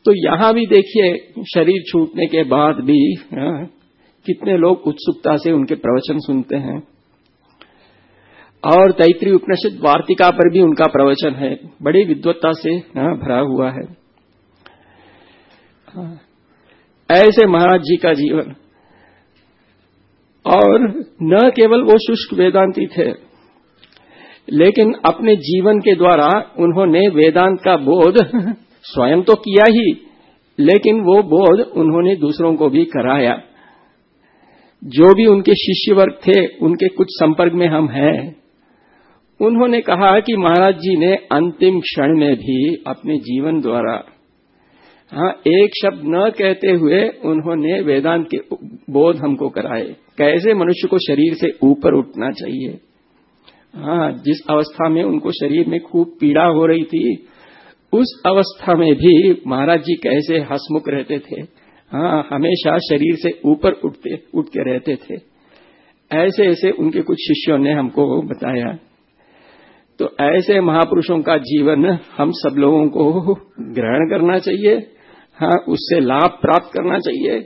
तो यहाँ भी देखिए शरीर छूटने के बाद भी हाँ, कितने लोग उत्सुकता से उनके प्रवचन सुनते हैं। और तैतरी उपनिषद वार्तिका पर भी उनका प्रवचन है। बड़ी विद्वत्ता से हाँ, भरा हुआ है हाँ, ऐसे महाराज जी का जीवन। और न केवल वो शुष्क वेदांती थे लेकिन अपने जीवन के द्वारा उन्होंने वेदांत का बोध स्वयं तो किया ही, लेकिन वो बोध उन्होंने दूसरों को भी कराया। जो भी उनके शिष्य वर्ग थे, उनके कुछ संपर्क में हम हैं। उन्होंने कहा कि महाराज जी ने अंतिम क्षण में भी अपने जीवन द्वारा हाँ एक शब्द न कहते हुए उन्होंने वेदांत के बोध हमको कराए। कैसे मनुष्य को शरीर से ऊपर उठना चाहिए? हाँ जिस अवस्था में उनको शरीर में खूब पीड़ा हो रही थी उस अवस्था में भी महाराज जी कैसे हसमुख रहते थे हाँ हमेशा शरीर से ऊपर उठते उठ के रहते थे। ऐसे ऐसे उनके कुछ शिष्यों ने हमको बताया। तो ऐसे महापुरुषों का जीवन हम सब लोगों को ग्रहण करना चाहिए हाँ उससे लाभ प्राप्त करना चाहिए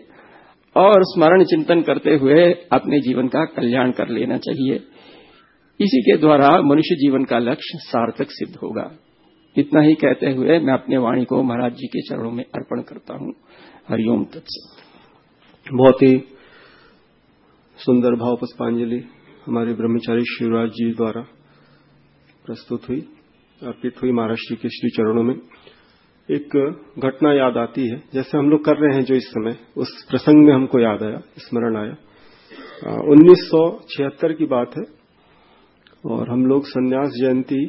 और स्मरण चिंतन करते हुए अपने जीवन का कल्याण कर लेना चाहिए। इसी के द्वारा मनुष्य जीवन का लक्ष्य सार्थक सिद्ध होगा। इतना ही कहते हुए मैं अपने वाणी को महाराज जी के चरणों में अर्पण करता हूँ। हरिओम तत्स बहुत ही सुंदर भाव पुष्पांजलि हमारे ब्रह्मचारी शिवराज जी द्वारा प्रस्तुत हुई, अर्पित हुई महाराष्ट्र के श्री चरणों में। एक घटना याद आती है, जैसे हम लोग कर रहे हैं जो इस समय, उस प्रसंग में हमको याद आया, स्मरण आया। उन्नीस सौ छिहत्तर की बात है, और हम लोग संन्यास जयंती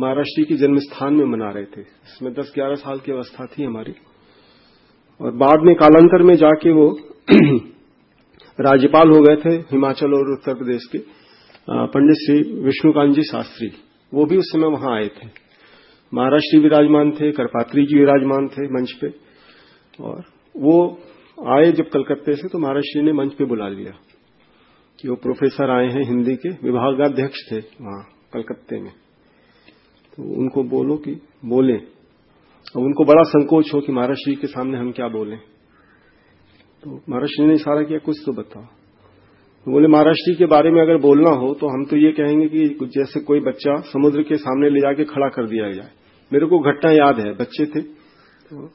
महाराष्ट्र की जन्म स्थान में मना रहे थे। इसमें 10-11 साल की अवस्था थी हमारी। और बाद में कालांतर में जाके वो राज्यपाल हो गए थे हिमाचल और उत्तर प्रदेश के पंडित श्री विष्णुकांत जी शास्त्री। वो भी उस समय वहाँ आए थे। महाराष्ट्र विराजमान थे, करपात्री जी विराजमान थे मंच पे। और वो आए जब कलकत्ते से तो महाराष्ट्र ने मंच पे बुला लिया कि वो प्रोफेसर आए हैं हिंदी के, विभागाध्यक्ष थे वहाँ, कलकत्ते में। तो उनको बोलो कि बोले। अब उनको बड़ा संकोच हो कि महाराष्ट्र के सामने हम क्या बोले। तो महाराष्ट्र ने इशारा किया, कुछ तो बताओ। तो बोले महाराष्ट्र के बारे में अगर बोलना हो तो हम तो ये कहेंगे कि जैसे कोई बच्चा समुद्र के सामने ले जाके खड़ा कर दिया जाए। मेरे को घटना याद है, बच्चे थे तो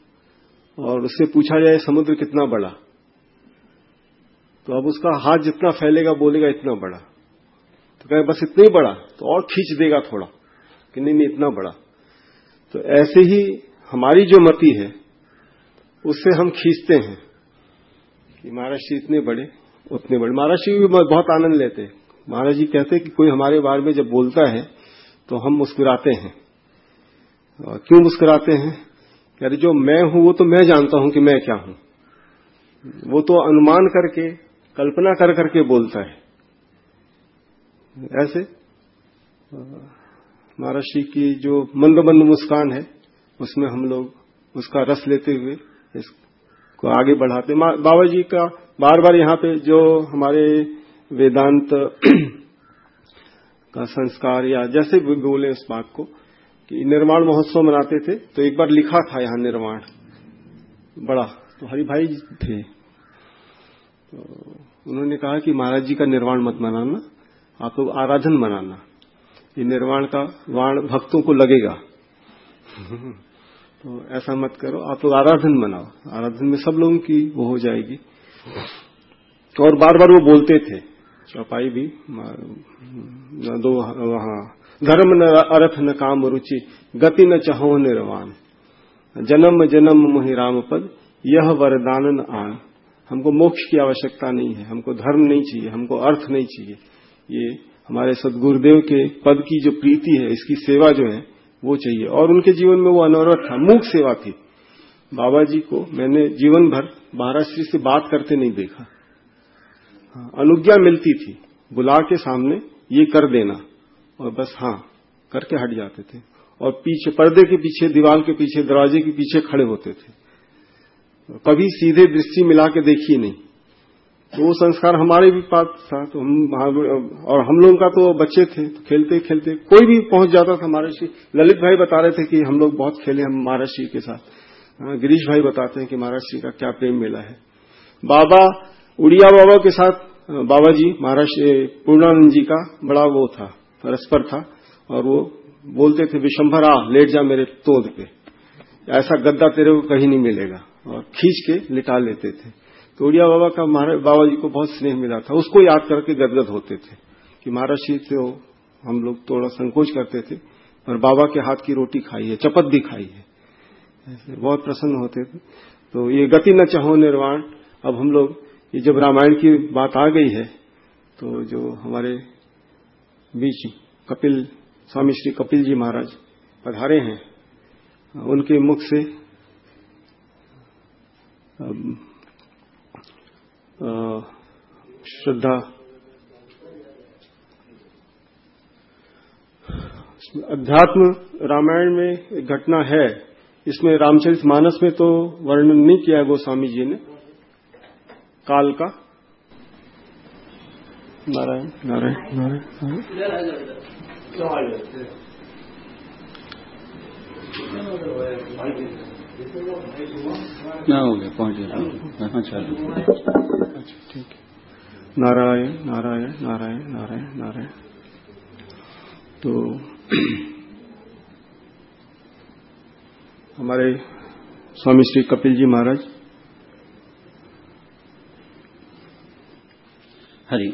और उससे पूछा जाए, समुद्र कितना बड़ा? तो अब उसका हाथ जितना फैलेगा, बोलेगा इतना बड़ा। तो कहे, बस इतना ही बड़ा तो और खींच देगा थोड़ा। कि नहीं नहीं, इतना बड़ा। तो ऐसे ही हमारी जो मति है, उससे हम खींचते हैं कि महाराज जी इतने बड़े, उतने बड़े। महाराज जी भी बहुत आनंद लेते हैं। महाराज जी कहते हैं कि कोई हमारे बारे में जब बोलता है तो हम मुस्कुराते हैं। और क्यों मुस्कुराते हैं? अरे जो मैं हूँ, वो तो मैं जानता हूँ कि मैं क्या हूँ। वो तो अनुमान करके, कल्पना कर करके बोलता है। ऐसे? महाराष्ट्री की जो मंद मंद मुस्कान है, उसमें हम लोग उसका रस लेते हुए इसको आगे बढ़ाते बाबा जी का बार बार यहाँ पे जो हमारे वेदांत का संस्कार या जैसे भी बोले उस बात को कि निर्माण महोत्सव मनाते थे तो एक बार लिखा था यहाँ निर्माण। बड़ा तो हरि भाई थे। तो उन्होंने कहा कि महाराज जी का निर्माण मत मनाना, आप लोग आराधन मनाना। ये निर्वाण का वाण भक्तों को लगेगा। तो ऐसा मत करो आप लोग आराधन मनाओ। आराधन में सब लोगों की वो हो जाएगी। और बार बार वो बोलते थे चौपाई भी दो वहाँ धर्म न अर्थ न काम रुचि गति न चहो निर्वाण। जन्म जन्म मोहि राम पद यह वरदान न आन। हमको मोक्ष की आवश्यकता नहीं है हमको धर्म नहीं चाहिए हमको अर्थ नहीं चाहिए। ये हमारे सदगुरुदेव के पद की जो प्रीति है इसकी सेवा जो है वो चाहिए। और उनके जीवन में वो अनवरत था मूक सेवा थी। बाबा जी को मैंने जीवन भर महाराष्ट्र से बात करते नहीं देखा। हाँ, अनुज्ञा मिलती थी बुला के सामने ये कर देना और बस हाँ करके हट जाते थे। और पीछे पर्दे के पीछे दीवार के पीछे दरवाजे के पीछे खड़े होते थे। कभी सीधे दृष्टि मिला के देखी नहीं। तो वो संस्कार हमारे भी पास था तो हम और हम लोगों का तो बच्चे थे तो खेलते खेलते कोई भी पहुँच जाता था महाराष्ट्री ललित भाई बता रहे थे कि हम लोग बहुत खेले हम महाराष्ट्री के साथ। हाँ, गिरीश भाई बताते हैं कि महाराष्ट्री का क्या प्रेम मेला है। बाबा उड़िया बाबा के साथ बाबा जी महाराष्ट्र पूर्णानंद जी का बड़ा वो था परस्पर था और वो बोलते थे विशंभर लेट जा मेरे तोद पे। ऐसा गद्दा तेरे को कहीं नहीं मिलेगा। और खींच के लिटा लेते थे। तो उड़िया बाबा का बाबा जी को बहुत स्नेह मिला था। उसको याद करके गदगद होते थे कि महाराज महाराष्ट्र से वो हम लोग थोड़ा संकोच करते थे और बाबा के हाथ की रोटी खाई है, चपत भी खाई है। ऐसे बहुत प्रसन्न होते थे। तो ये गति न चाहो निर्वाण, अब हम लोग, ये जब रामायण की बात आ गई है तो जो हमारे बीच कपिल, स्वामी श्री कपिल जी महाराज पधारे हैं, उनके मुख से श्रद्धा। अध्यात्म रामायण में एक घटना है। इसमें रामचरित मानस में तो वर्णन नहीं किया गोस्वामी जी ने। काल का। नारायण नारायण नारायण हो गया? हाँ अच्छा नारायण नारायण नारायण नारायण नारायण। तो हमारे स्वामी श्री कपिल जी महाराज। हरि।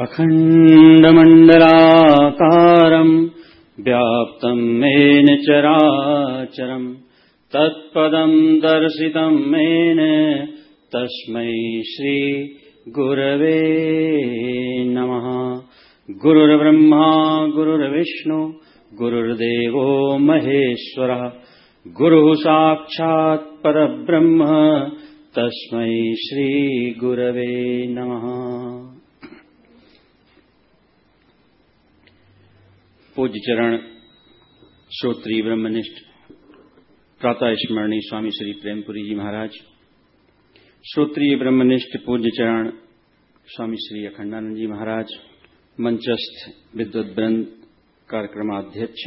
अखण्डमण्डलाकारम् व्याप्तम् मेन चराचरम् तत्पदम् दर्शितम् मेन तस्मै श्रीगुरवे नमः। गुरुर्ब्रह्मा गुरुर्विष्णु गुरुर्देवो महेश्वरः गुरुः साक्षात् परब्रह्म तस्मै श्रीगुरवे नमः पूज्य चरण श्रोत्री ब्रह्मनिष्ठ प्रातः स्मरणीय स्वामी श्री प्रेमपुरी जी महाराज श्रोत्रीय ब्रह्मनिष्ठ पूज्य चरण स्वामी श्री अखंडानंद जी महाराज, मंचस्थ विद्वत वृंद कार्यक्रमाध्यक्ष,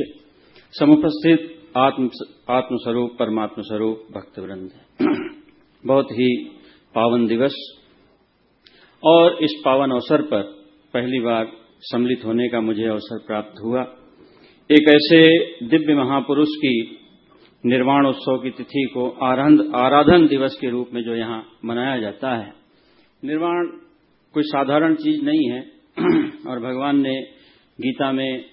समुपस्थित आत्म आत्मस्वरूप परमात्म स्वरूप भक्तवृंद। बहुत ही पावन दिवस। और इस पावन अवसर पर पहली बार सम्मिलित होने का मुझे अवसर प्राप्त हुआ। एक ऐसे दिव्य महापुरुष की निर्वाण उत्सव की तिथि को आराधन दिवस के रूप में जो यहाँ मनाया जाता है। निर्वाण कोई साधारण चीज़ नहीं है। और भगवान ने गीता में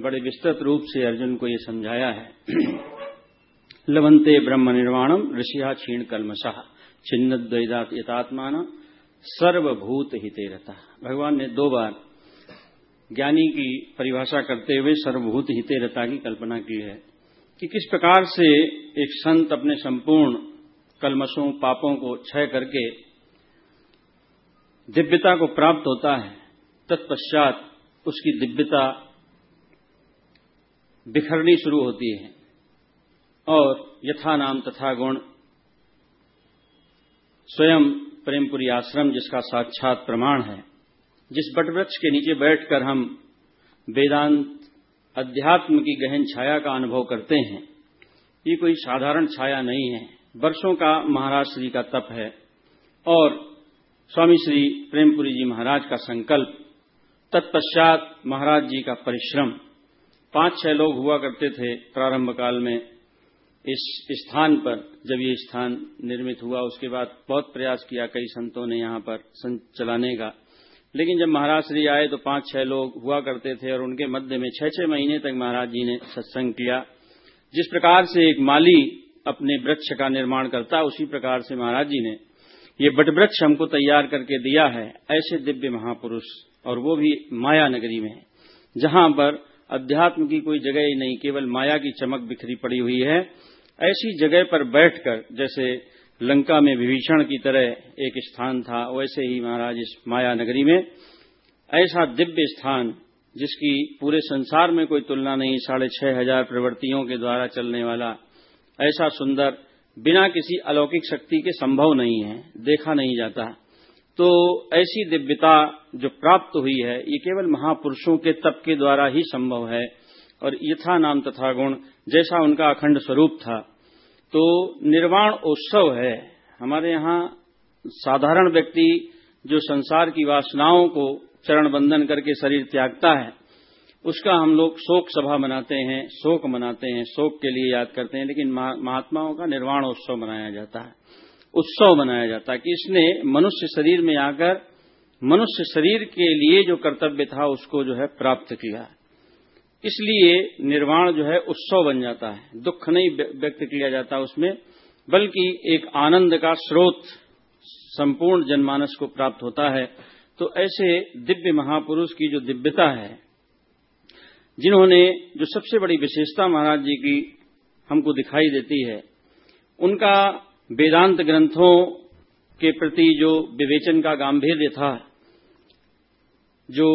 बड़े विस्तृत रूप से अर्जुन को ये समझाया है। लवंते ब्रह्म निर्वाणम ऋषिया क्षीण कलमशाह छिन्न द्वैदात्मान सर्वभूत हिते रहता भगवान ने दो बार ज्ञानी की परिभाषा करते हुए सर्वभूत हितेरता की कल्पना की है कि किस प्रकार से एक संत अपने संपूर्ण कलमशों, पापों को क्षय करके दिव्यता को प्राप्त होता है, तत्पश्चात उसकी दिव्यता बिखरनी शुरू होती है और यथा नाम तथा गुण स्वयं प्रेमपुरी आश्रम जिसका साक्षात प्रमाण है जिस बटवृक्ष के नीचे बैठकर हम वेदांत अध्यात्म की गहन छाया का अनुभव करते हैं, ये कोई साधारण छाया नहीं है। वर्षों का महाराज श्री का तप है और स्वामी श्री प्रेमपुरी जी महाराज का संकल्प, तत्पश्चात महाराज जी का परिश्रम। पाँच छह लोग हुआ करते थे प्रारंभ काल में इस स्थान पर। जब ये स्थान निर्मित हुआ, उसके बाद बहुत प्रयास किया, कई संतों ने यहाँ पर चलाने का लेकिन जब महाराज श्री आए तो पाँच छह लोग हुआ करते थे और उनके मध्य में छह छह महीने तक महाराज जी ने सत्संग किया। जिस प्रकार से एक माली अपने वृक्ष का निर्माण करता, उसी प्रकार से महाराज जी ने ये बटवृक्ष हमको तैयार करके दिया है ऐसे दिव्य महापुरुष, और वो भी माया नगरी में है, जहाँ पर अध्यात्म की कोई जगह ही नहीं, केवल माया की चमक बिखरी पड़ी हुई है। ऐसी जगह पर बैठकर, जैसे लंका में विभीषण की तरह एक स्थान था। वैसे ही महाराज इस माया नगरी में ऐसा दिव्य स्थान जिसकी पूरे संसार में कोई तुलना नहीं, साढ़े छह हज़ार प्रवृत्तियों के द्वारा चलने वाला ऐसा सुंदर, बिना किसी अलौकिक शक्ति के संभव नहीं है, देखा नहीं जाता। तो ऐसी दिव्यता जो प्राप्त हुई है, ये केवल महापुरुषों के तप के द्वारा ही संभव है। और यथा नाम तथा गुण जैसा उनका अखंड स्वरूप था तो निर्वाण उत्सव है। हमारे यहाँ साधारण व्यक्ति जो संसार की वासनाओं को चरण बंधन करके शरीर त्यागता है, उसका हम लोग शोक सभा मनाते हैं, शोक मनाते हैं, शोक के लिए याद करते हैं, लेकिन महात्माओं का निर्वाण उत्सव मनाया जाता है। उत्सव मनाया जाता है कि इसने मनुष्य शरीर में आकर मनुष्य शरीर के लिए जो कर्तव्य था, उसको जो है प्राप्त किया। इसलिए निर्वाण जो है उत्सव बन जाता है। दुख नहीं व्यक्त किया जाता उसमें, बल्कि एक आनंद का स्रोत संपूर्ण जनमानस को प्राप्त होता है। तो ऐसे दिव्य महापुरुष की जो दिव्यता है, जिन्होंने जो सबसे बड़ी विशेषता महाराज जी की हमको दिखाई देती है, उनका वेदांत ग्रंथों के प्रति जो विवेचन का गांधीर्य था, जो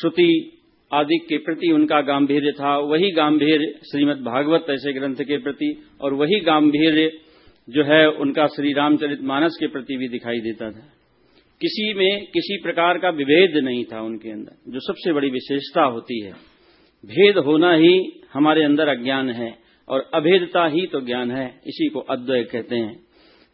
श्रुति आदि के प्रति उनका गांधीर्य था, वही गांधीर्य श्रीमद भागवत ऐसे ग्रंथ के प्रति और वही गांधीर्य जो है उनका श्री रामचरित मानस के प्रति भी दिखाई देता था। किसी में किसी प्रकार का विभेद नहीं था उनके अंदर, जो सबसे बड़ी विशेषता होती है। भेद होना ही हमारे अंदर अज्ञान है और अभेदता ही तो ज्ञान है, इसी को अद्वय कहते हैं।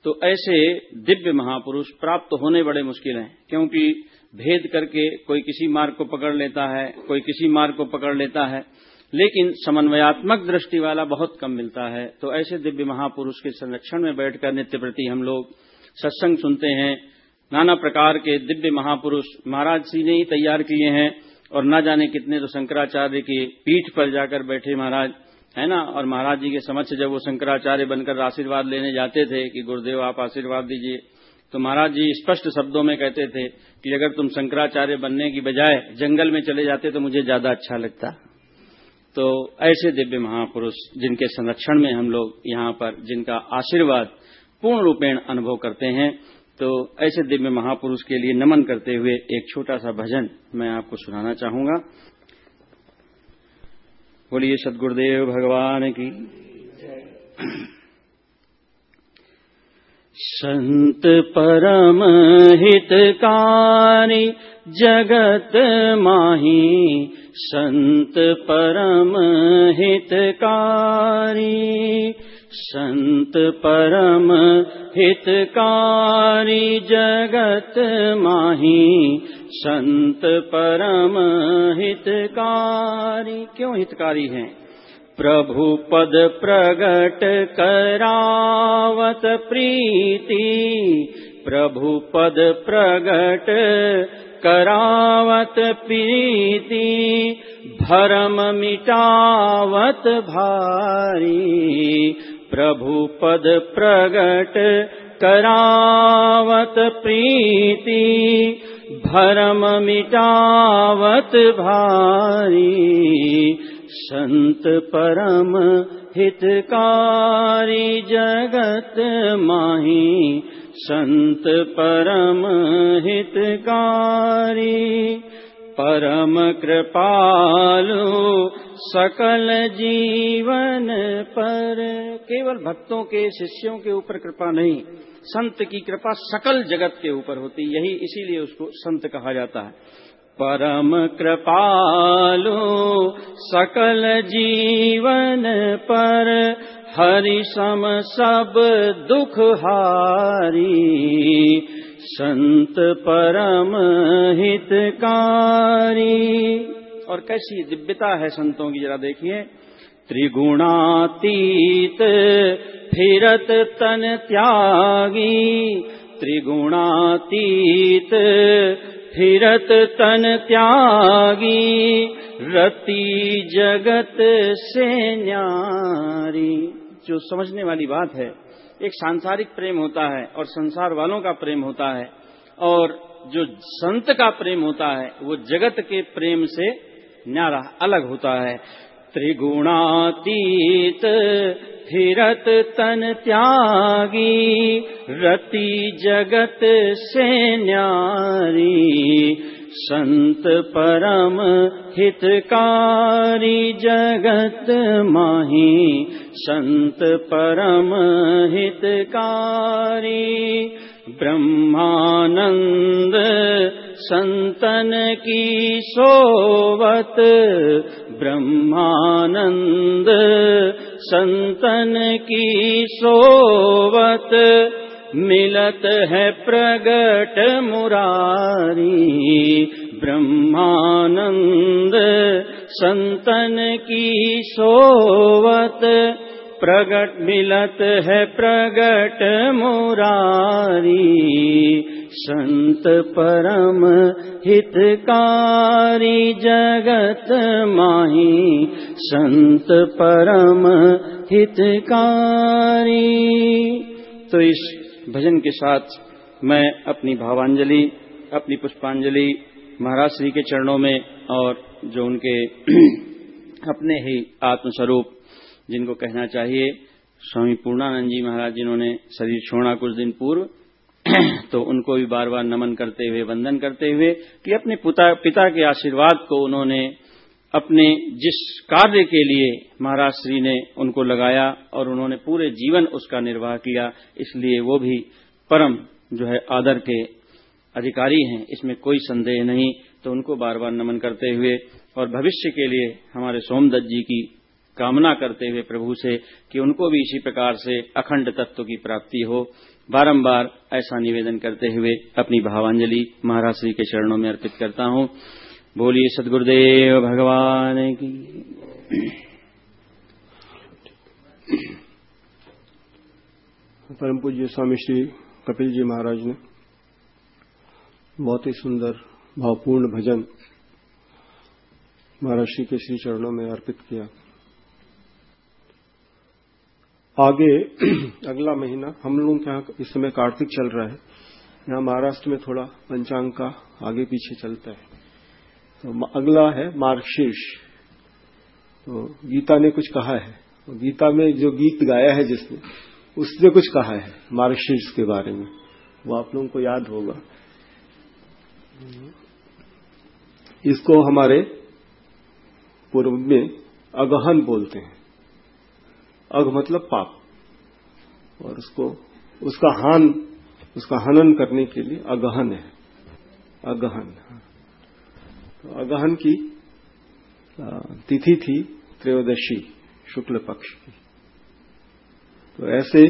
तो ऐसे दिव्य महापुरुष प्राप्त होने बड़े मुश्किल हैं, क्योंकि भेद करके कोई किसी मार्ग को पकड़ लेता है, कोई किसी मार्ग को पकड़ लेता है, लेकिन समन्वयात्मक दृष्टि वाला बहुत कम मिलता है। तो ऐसे दिव्य महापुरुष के संरक्षण में बैठकर नित्य प्रति हम लोग सत्संग सुनते हैं। नाना प्रकार के दिव्य महापुरुष महाराज जी ने ही तैयार किए हैं, और न जाने कितने तो शंकराचार्य की पीठ पर जाकर बैठे महाराज, है ना? और महाराज जी के समक्ष जब वो शंकराचार्य बनकर आशीर्वाद लेने जाते थे कि गुरुदेव आप आशीर्वाद दीजिए तो महाराज जी स्पष्ट शब्दों में कहते थे कि अगर तुम शंकराचार्य बनने की बजाय जंगल में चले जाते तो मुझे ज़्यादा अच्छा लगता। तो ऐसे दिव्य महापुरुष जिनके संरक्षण में हम लोग यहाँ पर जिनका आशीर्वाद पूर्ण रूपेण अनुभव करते हैं तो ऐसे दिव्य महापुरुष के लिए नमन करते हुए एक छोटा सा भजन मैं आपको सुनाना चाहूँगा। बोलिए, सदगुरुदेव भगवान की संत परम हितकारी जगत माही संत परम हितकारी संत परम हितकारी जगत माही संत परम हितकारी क्यों हितकारी हैं? प्रभु पद प्रगट करावत प्रीति प्रभु पद प्रगट करावत प्रीति भरम मिटावत भारी प्रभु पद प्रगट करावत प्रीति भरम मिटावत भारी संत परम हितकारी जगत माही, संत परम हितकारी। परम कृपालु सकल जीवन पर। केवल भक्तों के, शिष्यों के ऊपर कृपा नहीं, संत की कृपा सकल जगत के ऊपर होती, यही इसीलिए उसको संत कहा जाता है। परम कृपालु सकल जीवन पर, हरि सम सब दुख हारी। संत परम हितकारी। और कैसी दिव्यता है संतों की, जरा देखिए। त्रिगुणातीत फिरत तन त्यागी। त्रिगुणातीत फिरत तन त्यागी, रति जगत से न्यारी। जो समझने वाली बात है, एक सांसारिक प्रेम होता है और संसार वालों का प्रेम होता है और जो संत का प्रेम होता है, वो जगत के प्रेम से न्यारा, अलग होता है। त्रिगुणातीत फिरत तन त्यागी रति जगत से न्यारी संत परम हितकारी जगत माही संत परम हितकारी ब्रह्मानंद संतन की सोवत ब्रह्मानंद, संतन की सोवत, मिलत है प्रगट मुरारी। ब्रह्मानंद, संतन की सोवत, प्रगट, मिलत है प्रगट मुरारी। संत परम हितकारी जगत माही। संत परम हितकारी। तो इस भजन के साथ मैं अपनी भावांजलि, अपनी पुष्पांजलि महाराज श्री के चरणों में और जो उनके अपने ही आत्मस्वरूप जिनको कहना चाहिए, स्वामी पूर्णानंद जी महाराज जिन्होंने शरीर छोड़ा कुछ दिन पूर्व तो उनको भी बार बार नमन करते हुए वंदन करते हुए कि अपने पिता, पिता के आशीर्वाद को उन्होंने अपने जिस कार्य के लिए महाराज श्री ने उनको लगाया और उन्होंने पूरे जीवन उसका निर्वाह किया इसलिए वो भी परम जो है आदर के अधिकारी हैं इसमें कोई संदेह नहीं। तो उनको बार बार नमन करते हुए और भविष्य के लिए हमारे सोमदत्त जी की कामना करते हुए प्रभु से कि उनको भी इसी प्रकार से अखंड तत्व की प्राप्ति हो। बारंबार ऐसा निवेदन करते हुए अपनी भावांजलि महाराज श्री के चरणों में अर्पित करता हूँ। बोलिए, सदगुरुदेव भगवान की। परम पूज्य स्वामी श्री कपिल जी महाराज ने बहुत ही सुंदर, भावपूर्ण भजन महाराज श्री के श्री चरणों में अर्पित किया। आगे, अगला महीना, हम लोगों के यहाँ इस समय कार्तिक चल रहा है। यहाँ महाराष्ट्र में थोड़ा पंचांग का आगे पीछे चलता है। तो अगला है मार्गशीर्ष। तो गीता ने कुछ कहा है। तो गीता में जो गीत गाया है जिसने, उसने कुछ कहा है मार्गशीर्ष के बारे में। वो आप लोगों को याद होगा। इसको हमारे पूर्व में अगहन बोलते हैं। अघ मतलब पाप। और उसको, उसका हान, उसका हनन करने के लिए अगहन है। अगहन तो अगहन की तिथि थी त्रयोदशी, शुक्ल पक्ष की। तो ऐसे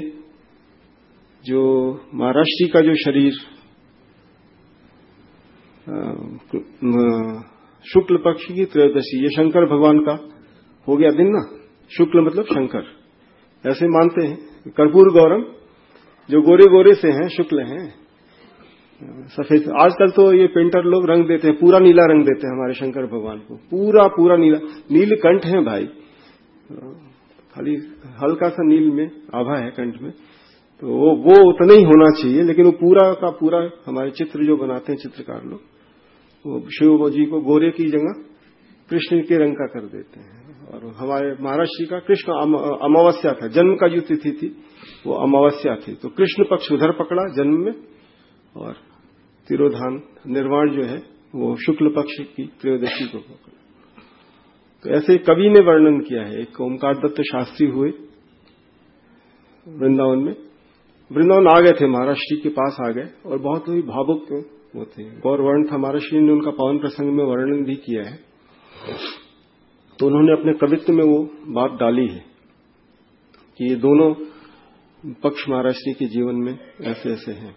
जो महाराष्ट्री का जो शरीर शुक्ल पक्ष की त्रयोदशी, ये शंकर भगवान का हो गया दिन ना? शुक्ल मतलब शंकर। ऐसे मानते हैं। कर्पूर गौरम, जो गोरे गोरे से हैं, शुक्ल हैं, सफ़ेद। आजकल तो ये पेंटर लोग रंग देते हैं, पूरा नीला रंग देते हैं हमारे शंकर भगवान को। पूरा पूरा नीला। नील कंठ है भाई। खाली हल्का सा नील में आभा है कंठ में। तो वो वो उतना ही होना चाहिए, लेकिन वो पूरा का पूरा हमारे चित्र जो बनाते हैं चित्रकार लोग, वो शिव जी को गोरे की जगह कृष्ण के रंग का कर देते हैं। और हमारे महाराज जी का कृष्ण अमावस्या था, जन्म का जो तिथि थी, वो अमावस्या थी। तो कृष्ण पक्ष उधर पकड़ा जन्म में, और तिरोधान निर्वाण जो है, वो शुक्ल पक्ष की त्रयोदशी को पकड़ा। तो ऐसे कवि ने वर्णन किया है, एक ओमकार दत्त शास्त्री हुए वृंदावन में। वृंदावन आ गए थे महाराष्ट्र के पास आ गए, और बहुत ही भावुक वो थे। गौरवर्ण था महाराष्ट्र ने उनका पवन प्रसंग में वर्णन भी किया है। तो उन्होंने अपने कवित्व में वो बात डाली है कि ये दोनों पक्ष महाराष्ट्री के जीवन में ऐसे ऐसे हैं।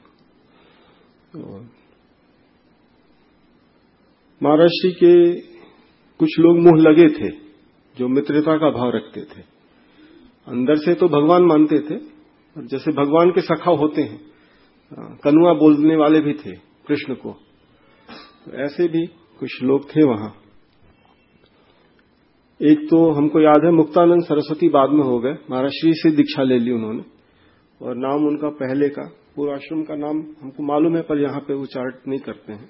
महाराष्ट्री के कुछ लोग मुँह लगे थे, जो मित्रता का भाव रखते थे। अंदर से तो भगवान मानते थे और जैसे भगवान के सखा होते हैं कनुआ बोलने वाले भी थे कृष्ण को तो ऐसे भी कुछ लोग थे वहाँ। एक तो हमको याद है मुक्तानंद सरस्वती बाद में हो गए। महाराष्ट्री से दीक्षा ले ली उन्होंने। और नाम उनका पहले का पूर्वाश्रम का नाम हमको मालूम है, पर यहाँ पे उच्चारण नहीं करते हैं।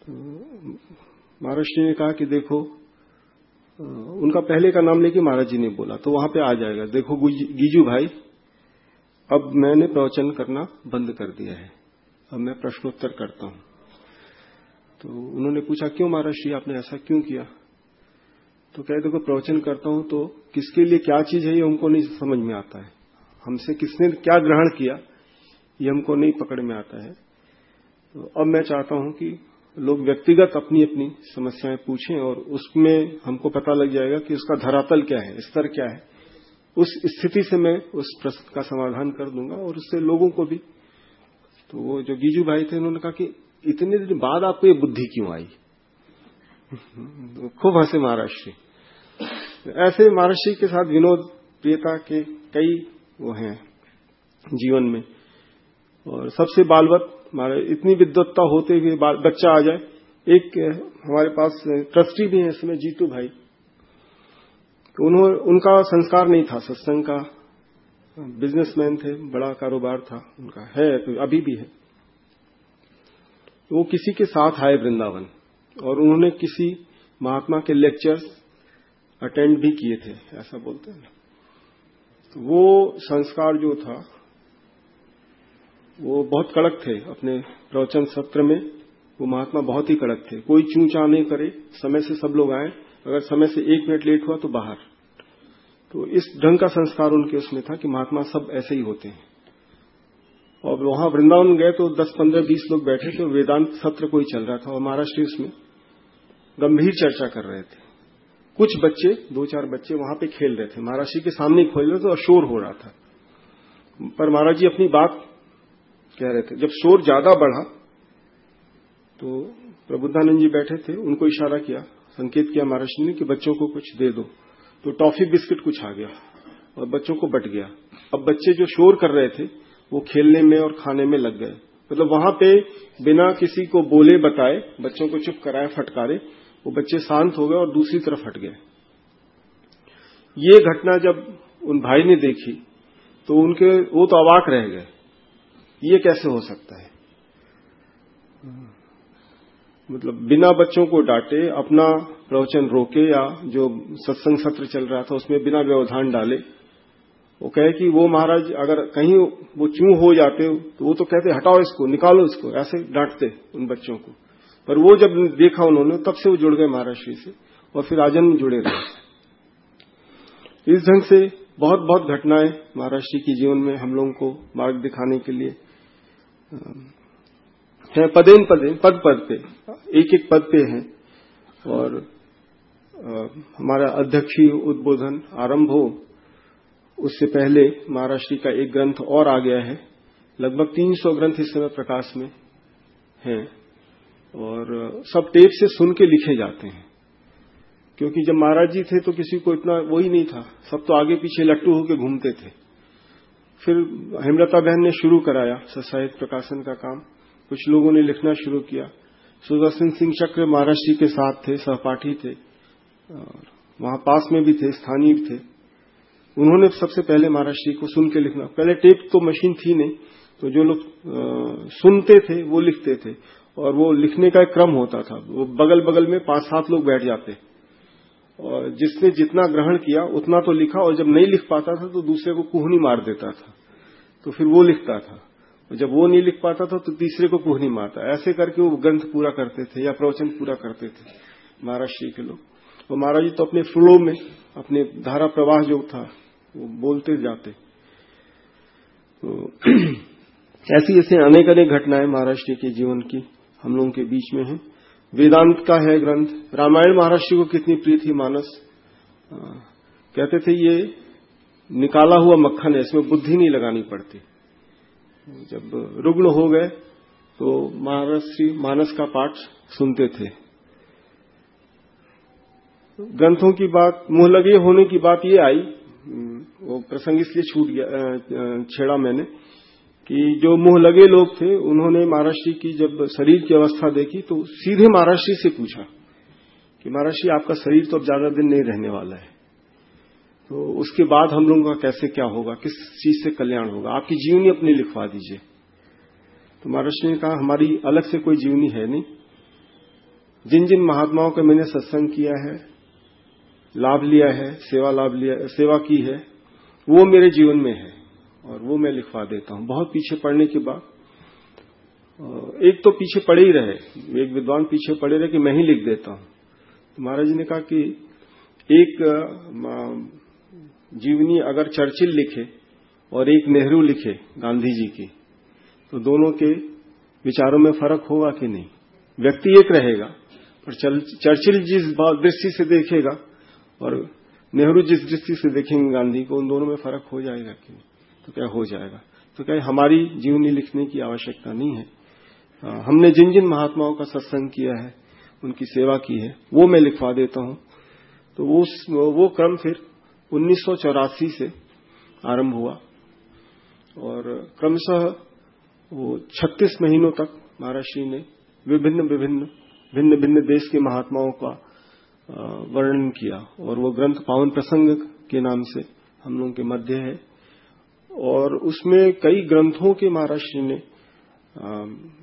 तो महाराष्ट्री ने कहा कि देखो उनका पहले का नाम लेके महाराज जी ने बोला तो वहाँ पे आ जाएगा। देखो गीजू भाई, अब मैंने प्रवचन करना बंद कर दिया है। अब मैं प्रश्नोत्तर करता हूँ। तो उन्होंने पूछा, क्यों महाराज जी, आपने ऐसा क्यों किया? तो कह देखो, प्रवचन करता हूँ तो किसके लिए क्या चीज़ है, ये हमको नहीं समझ में आता है। हमसे किसने क्या ग्रहण किया, ये हमको नहीं पकड़ में आता है। तो अब मैं चाहता हूँ कि लोग व्यक्तिगत अपनी अपनी समस्याएँ पूछें और उसमें हमको पता लग जाएगा कि उसका धरातल क्या है, स्तर क्या है। उस स्थिति से मैं उस प्रश्न का समाधान कर दूँगा और उससे लोगों को भी। तो वो जो गीजू भाई थे, उन्होंने कहा कि इतने दिन बाद आपको ये बुद्धि क्यों आई? खूब हंसे महाराष्ट्री ऐसे महर्षि के साथ विनोद प्रियता के कई वो हैं जीवन में। और सबसे बालवत हमारे इतनी विद्वत्ता होते हुए बच्चा आ जाए। एक हमारे पास ट्रस्टी भी है इसमें, जीतू भाई। तो उनका संस्कार नहीं था, सत्संग का। बिजनेसमैन थे, बड़ा कारोबार था उनका। है तो अभी भी है। वो किसी के साथ आए वृंदावन। और उन्होंने किसी महात्मा के लेक्चर्स अटेंड भी किए थे, ऐसा बोलते हैं। तो वो संस्कार जो था, वो बहुत कड़क थे अपने प्रवचन सत्र में। वो महात्मा बहुत ही कड़क थे। कोई चूचा नहीं करे, समय से सब लोग आए। अगर समय से एक मिनट लेट हुआ तो बाहर। तो इस ढंग का संस्कार उनके उसमें था कि महात्मा सब ऐसे ही होते हैं। और वहाँ वृंदावन गए तो 10 15 20 लोग बैठे थे। वेदांत सत्र कोई चल रहा था और महाराष्ट्र उसमें गंभीर चर्चा कर रहे थे। कुछ बच्चे, दो चार बच्चे वहाँ पे खेल रहे थे। महाराज जी के सामने खोल रहे थे और शोर हो रहा था। पर महाराज जी अपनी बात कह रहे थे। जब शोर ज़्यादा बढ़ा तो प्रबुद्धानंद जी बैठे थे, उनको इशारा किया, संकेत किया महाराज ने कि बच्चों को कुछ दे दो। तो टॉफी बिस्किट कुछ आ गया और बच्चों को बट गया। अब बच्चे जो शोर कर रहे थे, वो खेलने में और खाने में लग गए। मतलब वहाँ पे बिना किसी को बोले बताए, बच्चों को चुप कराए, फटकारे वो बच्चे शांत हो गए और दूसरी तरफ़ हट गए। ये घटना जब उन भाई ने देखी तो उनके, वो तो अवाक रह गए। ये कैसे हो सकता है? मतलब बिना बच्चों को डांटे, अपना प्रवचन रोके या जो सत्संग सत्र चल रहा था उसमें बिना व्यवधान डाले। वो कहे कि वो महाराज, अगर कहीं वो चू हो जाते हो तो वो तो कहते, हटाओ इसको, निकालो इसको, ऐसे डांटते उन बच्चों को। पर वो जब देखा उन्होंने तब से वो जुड़ गए महाराष्ट्री से और फिर आजन्म जुड़े रहे इस ढंग से बहुत बहुत घटनाएँ महाराष्ट्री के जीवन में हम लोगों को मार्ग दिखाने के लिए है पदेन पदे पद पद पे एक एक पद पे है और आ, हमारा अध्यक्षीय उद्बोधन आरंभ हो उससे पहले महाराष्ट्री का एक ग्रंथ और आ गया है लगभग 300 ग्रंथ इस समय प्रकाश में हैं। और सब टेप से सुन के लिखे जाते हैं। क्योंकि जब महाराज जी थे तो किसी को इतना वो ही नहीं था। सब तो आगे पीछे लट्टू होके घूमते थे। फिर हेमलता बहन ने शुरू कराया साहित्य प्रकाशन का काम। कुछ लोगों ने लिखना शुरू किया। सुदर्शन सिंह चक्र महाराज जी के साथ थे, सहपाठी थे और वहाँ पास में भी थे, स्थानीय थे। उन्होंने सबसे पहले महाराज जी को सुन के लिखना। पहले टेप तो मशीन थी नहीं तो जो लोग सुनते थे वो लिखते थे। और वो लिखने का एक क्रम होता था। वो बगल बगल में पाँच सात लोग बैठ जाते। और जिसने जितना ग्रहण किया, उतना तो लिखा, और जब नहीं लिख पाता था तो दूसरे को कुहनी मार देता था। तो फिर वो लिखता था। और जब वो नहीं लिख पाता था तो तीसरे को कुहनी मारता। ऐसे करके वो ग्रंथ पूरा करते थे, या प्रवचन पूरा करते थे महाराष्ट्र के लोग। और महाराज जी तो अपने फ्लो में, अपने धारा प्रवाह जो था, वो बोलते जाते। तो ऐसी ऐसे अनेक अनेक घटनाएँ महाराष्ट्र के जीवन की। हम लोगों के बीच में है। वेदांत का है ग्रंथ। रामायण महाराष्ट्र को कितनी प्रिय थी मानस कहते थे ये निकाला हुआ मक्खन है, इसमें बुद्धि नहीं लगानी पड़ती। जब रुग्ण हो गए तो महाराष्ट्री मानस का पाठ सुनते थे। ग्रंथों की बात, मुँह लगे होने की बात ये आई, वो प्रसंग इसलिए छूट गया छेड़ा मैंने। कि जो मुँह लगे लोग थे, उन्होंने महाराष्ट्री की जब शरीर की अवस्था देखी तो सीधे महाराष्ट्री से पूछा कि महाराष्ट्री, आपका शरीर तो अब ज़्यादा दिन नहीं रहने वाला है। तो उसके बाद हम लोगों का कैसे क्या होगा, किस चीज़ से कल्याण होगा, आपकी जीवनी अपनी लिखवा दीजिए। तो महाराष्ट्र ने कहा, हमारी अलग से कोई जीवनी है नहीं। जिन जिन महात्माओं का मैंने सत्संग किया है, लाभ लिया है, सेवा लाभ लिया, सेवा की है, वो मेरे जीवन में है। और वो मैं लिखवा देता हूँ। बहुत पीछे पड़ने के बाद एक तो पीछे पड़े ही रहे। एक विद्वान पीछे पड़े रहे कि मैं ही लिख देता हूँ। तो महाराज ने कहा कि एक जीवनी अगर चर्चिल लिखे और एक नेहरू लिखे गांधी जी की तो दोनों के विचारों में फ़र्क होगा कि नहीं? व्यक्ति एक रहेगा, पर चर्चिल जिस दृष्टि से देखेगा और नेहरू जिस दृष्टि से देखेंगे गांधी को, उन दोनों में फ़र्क हो जाएगा कि नहीं? तो क्या हो जाएगा? तो क्या हमारी जीवनी लिखने की आवश्यकता नहीं है? आ, हमने जिन जिन महात्माओं का सत्संग किया है उनकी सेवा की है वो मैं लिखवा देता हूँ। तो वो वो क्रम फिर उन्नीस सौ चौरासी से आरंभ हुआ। और क्रमशः वो 36 महीनों तक महाराष्ट्री ने विभिन्न विभिन्न भिन्न भिन्न देश के महात्माओं का वर्णन किया। और वो ग्रंथ पावन प्रसंग के नाम से हम लोगों के मध्य है। और उसमें कई ग्रंथों के महाराष्ट्र ने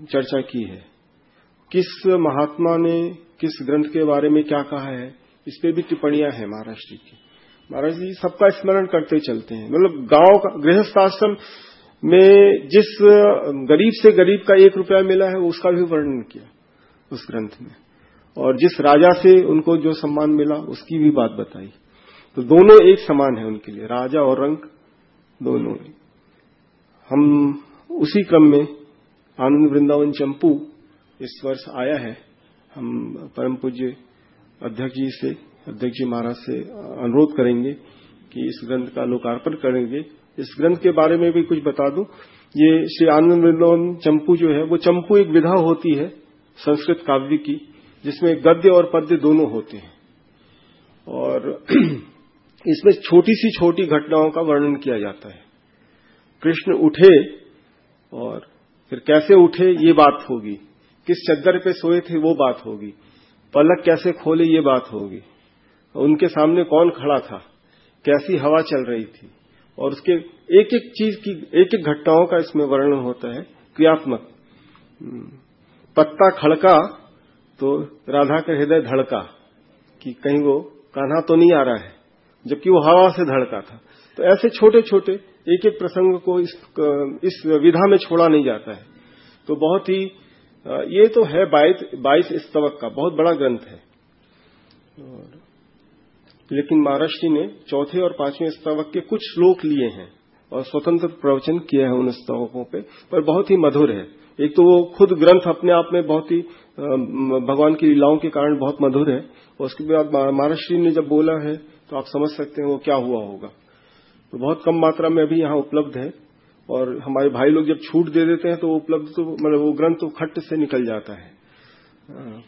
चर्चा की है। किस महात्मा ने, किस ग्रंथ के बारे में क्या कहा है, इस पे भी टिप्पणियाँ हैं महाराष्ट्र की। महाराज जी, सबका स्मरण करते चलते हैं। मतलब गाँव का गृहस्थ आश्रम में जिस गरीब से गरीब का एक रुपया मिला है, उसका भी वर्णन किया उस ग्रंथ में। और जिस राजा से उनको जो सम्मान मिला, उसकी भी बात बताई। तो दोनों एक समान है उनके लिए, राजा और रंग। दोनों हम उसी क्रम में आनंद वृंदावन चंपू इस वर्ष आया है। हम परम पूज्य अध्यक्ष जी से, अध्यक्ष जी महाराज से अनुरोध करेंगे कि इस ग्रंथ का लोकार्पण करेंगे। इस ग्रंथ के बारे में भी कुछ बता दूँ। ये श्री आनंद वृंदावन चंपू जो है, वो चंपू एक विधा होती है संस्कृत काव्य की, जिसमें गद्य और पद्य दोनों होते हैं। और इसमें छोटी सी छोटी घटनाओं का वर्णन किया जाता है। कृष्ण उठे और फिर कैसे उठे ये बात होगी। किस चद्दर पे सोए थे वो बात होगी। पलक कैसे खोले ये बात होगी। उनके सामने कौन खड़ा था? कैसी हवा चल रही थी? और उसके एक एक चीज़ की एक एक घटनाओं का इसमें वर्णन होता है क्रियात्मक। हम्म, पत्ता खड़का तो राधा का हृदय धड़का कि कहीं वो कान्हा तो नहीं आ रहा है। जबकि वो हवा से धड़का था। तो ऐसे छोटे छोटे एक एक प्रसंग को इस इस विधा में छोड़ा नहीं जाता है। तो बहुत ही, ये तो है बाईस बाईस स्तवक का बहुत बड़ा ग्रंथ है। लेकिन महाराष्ट्र ने चौथे और पाँचवें स्तवक के कुछ श्लोक लिए हैं और स्वतंत्र प्रवचन किया है उन स्तवकों पे, पर बहुत ही मधुर है। एक तो वो खुद ग्रंथ अपने आप में बहुत ही भगवान की लीलाओं के कारण बहुत मधुर है। उसके बाद महाराष्ट्र ने जब बोला है तो आप समझ सकते हैं वो क्या हुआ होगा। तो बहुत कम मात्रा में अभी यहाँ उपलब्ध है और हमारे भाई लोग जब छूट दे देते हैं तो उपलब्ध तो मतलब वो ग्रंथ तो खट्ट से निकल जाता है।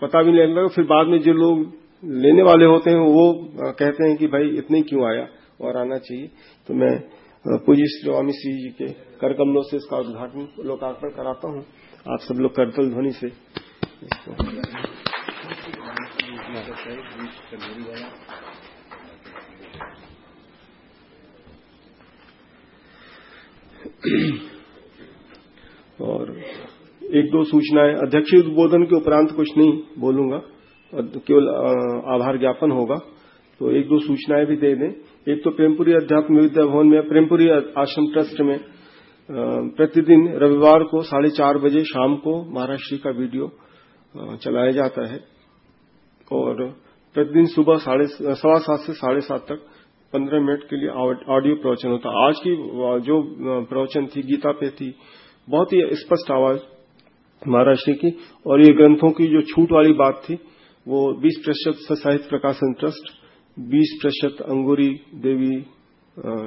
पता भी नहीं लगता, फिर बाद में जो लोग लेने वाले होते हैं वो कहते हैं कि भाई इतने क्यों आया और आना चाहिए। तो मैं पूजी स्वामी श्री जी के कर कमलों से इसका उद्घाटन, लोकार्पण कराता हूँ। आप सब लोग करतल ध्वनि से और एक दो सूचनाएँ। अध्यक्ष उद्बोधन के उपरांत कुछ नहीं बोलूँगा। केवल आभार ज्ञापन होगा। तो एक दो सूचनाएँ भी दे दें। एक तो प्रेमपुरी अध्यात्म विद्या भवन में, प्रेमपुरी आश्रम ट्रस्ट में प्रतिदिन रविवार को साढ़े चार बजे शाम को महाराष्ट्र का वीडियो चलाया जाता है। और प्रतिदिन सुबह साढ़े, सवा सात से साढ़े सात तक पंद्रह मिनट के लिए ऑडियो प्रवचन होता। आज की जो प्रवचन थी, गीता पे थी, बहुत ही स्पष्ट आवाज़ महाराज महाराष्ट्र की। और ये ग्रंथों की जो छूट वाली बात थी, वो 20 प्रतिशत साहित्य प्रकाशन ट्रस्ट 20 प्रतिशत अंगूरी देवी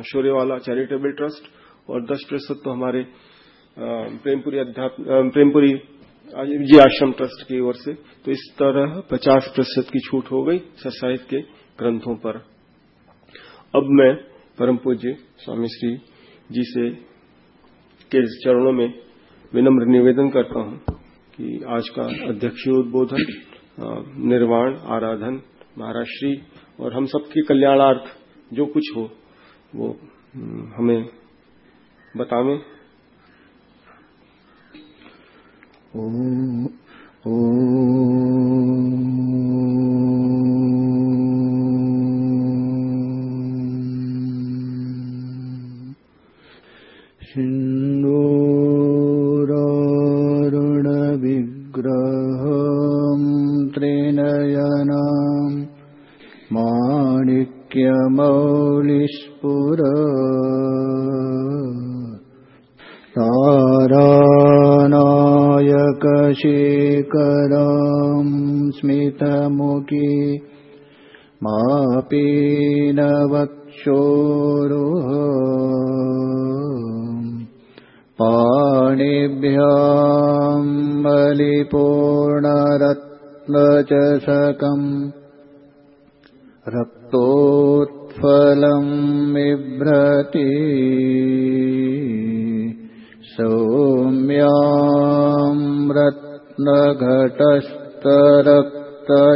शोरेवाला चैरिटेबल ट्रस्ट, और 10 प्रतिशत तो हमारे प्रेमपुरी अध्यात्म प्रेमपुरी जी आश्रम ट्रस्ट की ओर से। तो इस तरह 50 प्रतिशत की छूट हो गई साहित्य के ग्रंथों पर। अब मैं परम पूज्य स्वामी श्री जी से के चरणों में विनम्र निवेदन करता हूँ कि आज का अध्यक्षीय उद्बोधन निर्वाण आराधन महाराष्ट्री और हम सबके कल्याणार्थ जो कुछ हो वो हमें बतावें। ओ, ओ, शेखरं शेकरा मापि न पीनवक्षोरो पाणिभ्यां बलिपूर्णरत्नचषकम्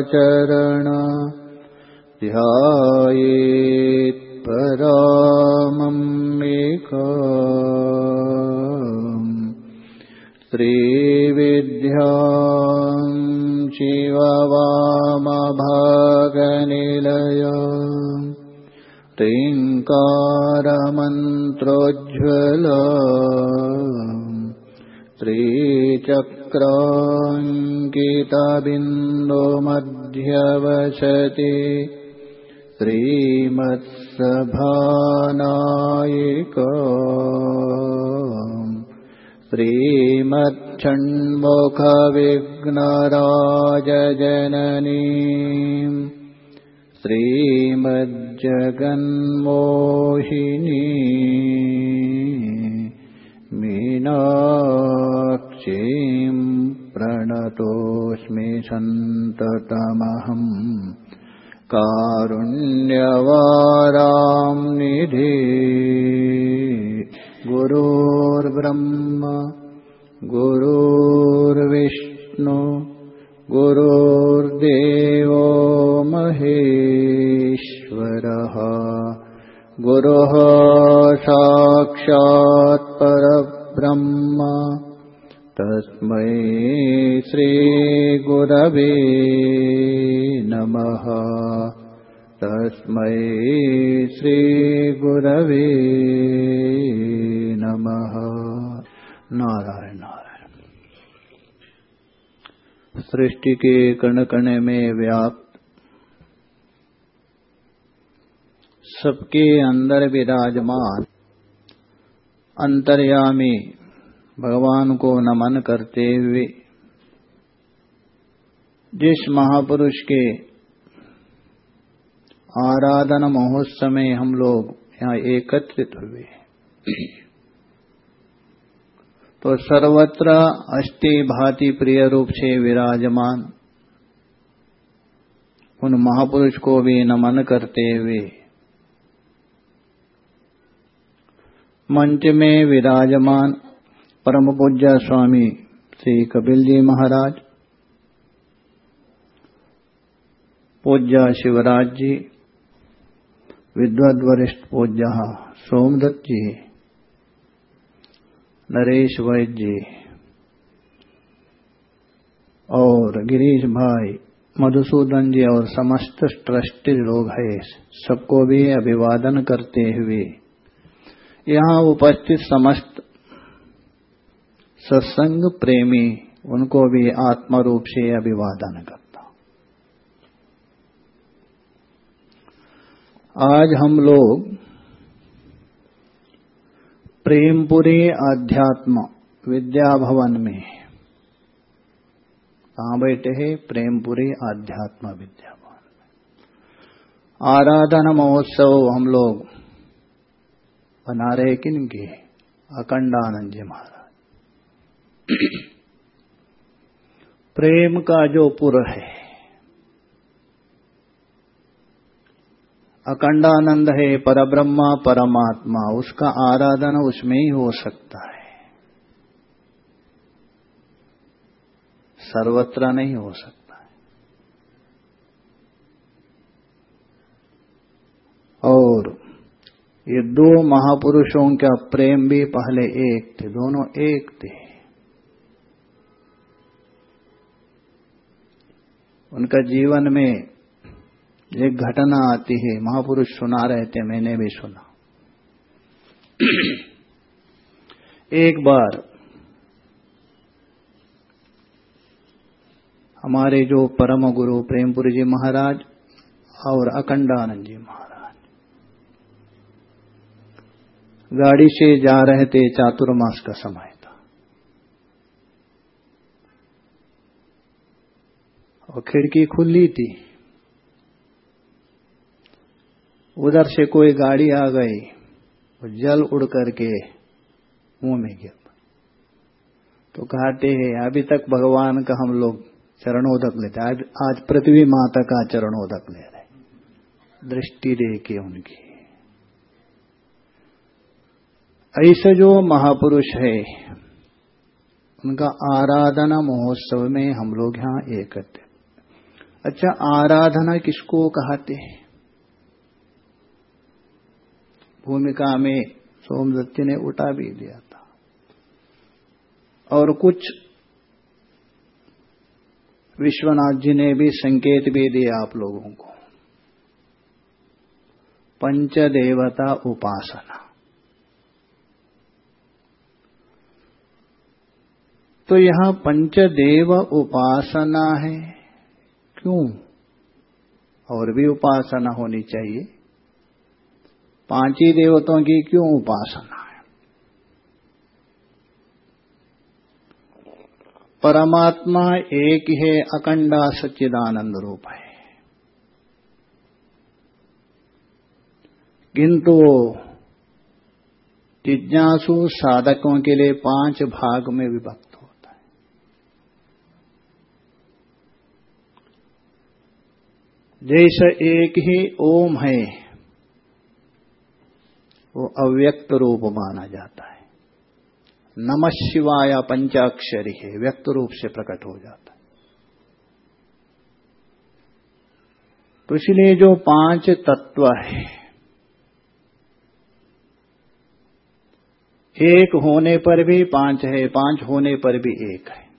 रत्नघटस्थरक्तचरण श्रीमत्सभानायिक श्रीमच्छण्मुखविघ्नराजजननी श्रीमज्जगन्मोहिनी मीनाक्षीम् प्रणतोऽस्मि सन्ततमहम् कारुण्यवाराम् निधि गुरोर्ब्रह्म गुरोर्विष्णु गुरोर्देवो महेश्वरः। गुरुः साक्षात् परब्रह्म तस्मै श्रीगुरवे नमः। तस्मै श्रीगुरवे नमः। नारायण सृष्टि के कण कण में व्याप्त सबके अंदर विराजमान, अंतर्यामी भगवान को नमन करते हुए, जिस महापुरुष के आराधना महोत्सव में हम लोग यहाँ एकत्रित हुए तो सर्वत्र अष्टि भांति प्रिय रूप से विराजमान उन महापुरुष को भी नमन करते हुए, मंच में विराजमान परम पूज्य स्वामी श्री कपिल जी महाराज, पूज्य शिवराज जी, विद्वद वरिष्ठ पूज्य सोमदत्त जी, नरेश वैद्य जी और गिरीश भाई, मधुसूदन जी और समस्त ट्रस्टी लोग है। सबको भी अभिवादन करते हुए यहाँ उपस्थित समस्त सत्संग प्रेमी, उनको भी आत्मा रूप से अभिवादन करता आज हम लोग प्रेमपुरी आध्यात्म विद्या भवन में कहा बैठे हैं? प्रेमपुरी आध्यात्म विद्या भवन आराधना महोत्सव हम लोग बना रहे किन के? अखंडानंद जी महाराज। प्रेम का जो पुर है, अखंडानंद है परब्रह्मा परमात्मा, उसका आराधना उसमें ही हो सकता है। सर्वत्र नहीं हो सकता है। और ये दो महापुरुषों का प्रेम भी पहले एक थे, दोनों एक थे। उनका जीवन में एक घटना आती है। महापुरुष सुना रहे थे, मैंने भी सुना। एक बार हमारे जो परम गुरु प्रेमपुरी जी महाराज और अखंडानंद जी महाराज गाड़ी से जा रहे थे चातुर्मास का समय था और खिड़की खुली थी। उधर से कोई गाड़ी आ गई और जल उड़ करके मुँह में गिर तो कहते हैं, अभी तक भगवान का हम लोग चरणोदक लेते आज आज पृथ्वी माता का चरणोदक ले रहे। दृष्टि दे के उनकी। ऐसे जो महापुरुष है, उनका आराधना महोत्सव में हम लोग यहाँ एकत्र अच्छा आराधना किसको कहते हैं? भूमिका में सोमदत्ती ने उठा भी दिया था। और कुछ विश्वनाथ जी ने भी संकेत भी दिया आप लोगों को। पंचदेवता उपासना। तो यहाँ पंचदेव उपासना है। क्यों? और भी उपासना होनी चाहिए। पाँच ही देवताओं की क्यों उपासना है? परमात्मा एक है, अखंडा सच्चिदानंद रूप है। किंतु जिज्ञासु साधकों के लिए पाँच भाग में विभक्त होता है जैसे एक ही ओम है। वो अव्यक्त रूप माना जाता है। नम शिवाय पंचाक्षरी है, व्यक्त रूप से प्रकट हो जाता है। तो इसलिए जो पाँच तत्व है, एक होने पर भी पाँच है, पाँच होने पर भी एक है।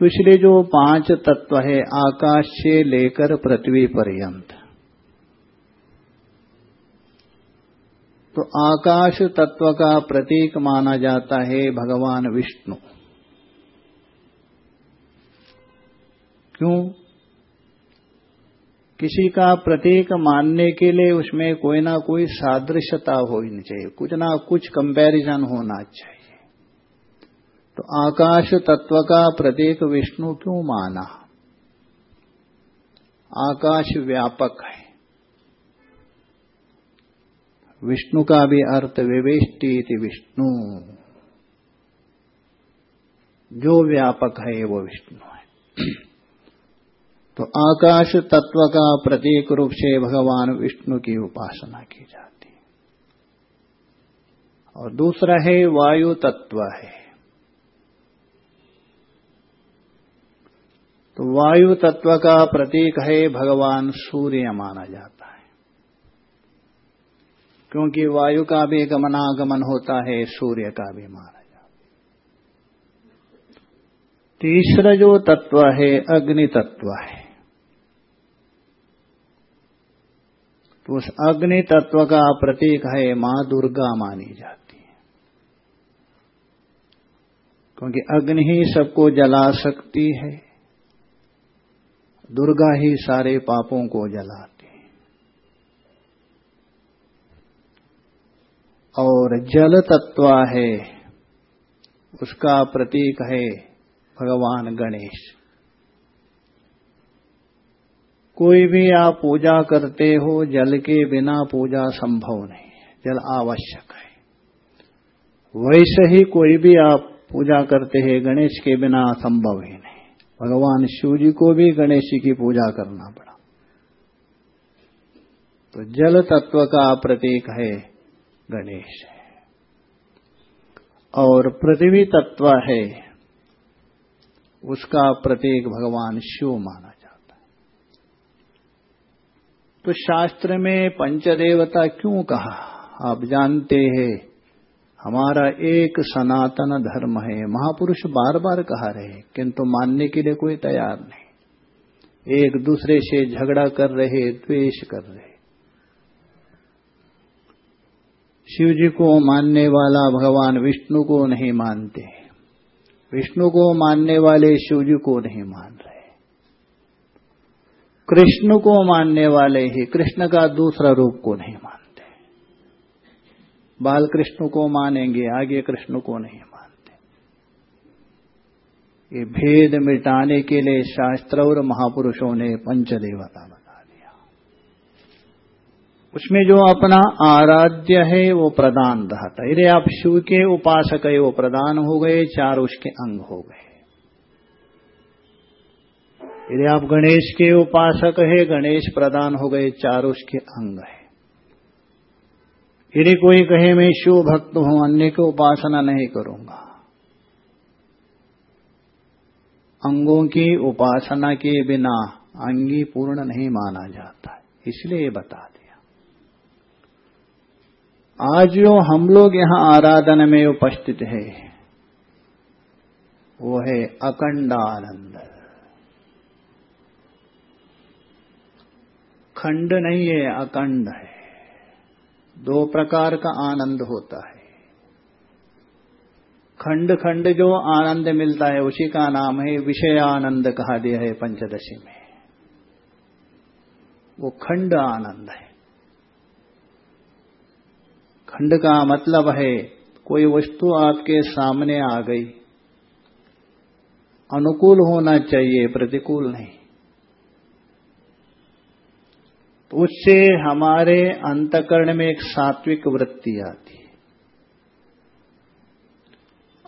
तो इसलिए जो पाँच तत्व है, आकाश से लेकर पृथ्वी पर्यंत। तो आकाश तत्व का प्रतीक माना जाता है भगवान विष्णु। क्यों? किसी का प्रतीक मानने के लिए उसमें कोई ना कोई सादृश्यता होनी चाहिए। कुछ ना कुछ कंपैरिजन होना चाहिए। तो आकाश तत्व का प्रतीक विष्णु क्यों माना? आकाश व्यापक है। विष्णु का भी अर्थ विवेष्टि विष्णु। जो व्यापक है, वो विष्णु है। तो आकाश तत्व का प्रतीक रूप से भगवान विष्णु की उपासना की जाती है। और दूसरा है वायु तत्व है तो वायु तत्व का प्रतीक है भगवान सूर्य माना जाता है। क्योंकि वायु का भी गमनागमन होता है, सूर्य का भी माना जाता है। तीसरा जो तत्व है, अग्नि तत्व है। तो उस अग्नि तत्व का प्रतीक है, माँ दुर्गा मानी जाती है। क्योंकि अग्नि ही सबको जला सकती है। दुर्गा ही सारे पापों को जलाती और जल तत्व है, उसका प्रतीक है भगवान गणेश। कोई भी आप पूजा करते हो, जल के बिना पूजा संभव नहीं है, जल आवश्यक है। वैसे ही कोई भी आप पूजा करते हैं, गणेश के बिना संभव ही नहीं। भगवान शिव जी को भी गणेश जी की पूजा करना पड़ा। तो जल तत्व का प्रतीक है गणेश। है और पृथ्वी तत्व है, उसका प्रतीक भगवान शिव माना जाता है। तो शास्त्र में पंचदेवता क्यों कहा? आप जानते हैं हमारा एक सनातन धर्म है। महापुरुष बार बार कहा रहे किंतु मानने के लिए कोई तैयार नहीं। एक दूसरे से झगड़ा कर रहे, द्वेष कर रहे। शिव जी को मानने वाला भगवान विष्णु को नहीं मानते। विष्णु को मानने वाले शिव जी को नहीं मान रहे। कृष्ण को मानने वाले ही कृष्ण का दूसरा रूप को नहीं मान बाल कृष्ण को मानेंगे, आगे कृष्ण को नहीं मानते। ये भेद मिटाने के लिए शास्त्र और महापुरुषों ने पंचदेवता बता दिया उसमें जो अपना आराध्य है, वो प्रदान रहता है। आप शिव के उपासक है, वो प्रदान हो गए, चार उसके अंग हो गए। यदि आप गणेश के उपासक है, गणेश प्रदान हो गए, चार उसके अंग है। यदि कोई कहे, मैं शिव भक्त हूँ, अन्य की उपासना नहीं करूँगा। अंगों की उपासना के बिना अंगी पूर्ण नहीं माना जाता इसलिए बता दिया। आज जो हम लोग यहाँ आराधना में उपस्थित है, वो है अखंड आनंद खंड नहीं है, अखंड है। दो प्रकार का आनंद होता है। खंड खंड जो आनंद मिलता है, उसी का नाम है विषय आनंद कहा दिया है पंचदशी में। वो खंड आनंद है। खंड का मतलब है, कोई वस्तु आपके सामने आ गई। अनुकूल होना चाहिए, प्रतिकूल नहीं। तो उससे हमारे अंतकरण में एक सात्विक वृत्ति आती है।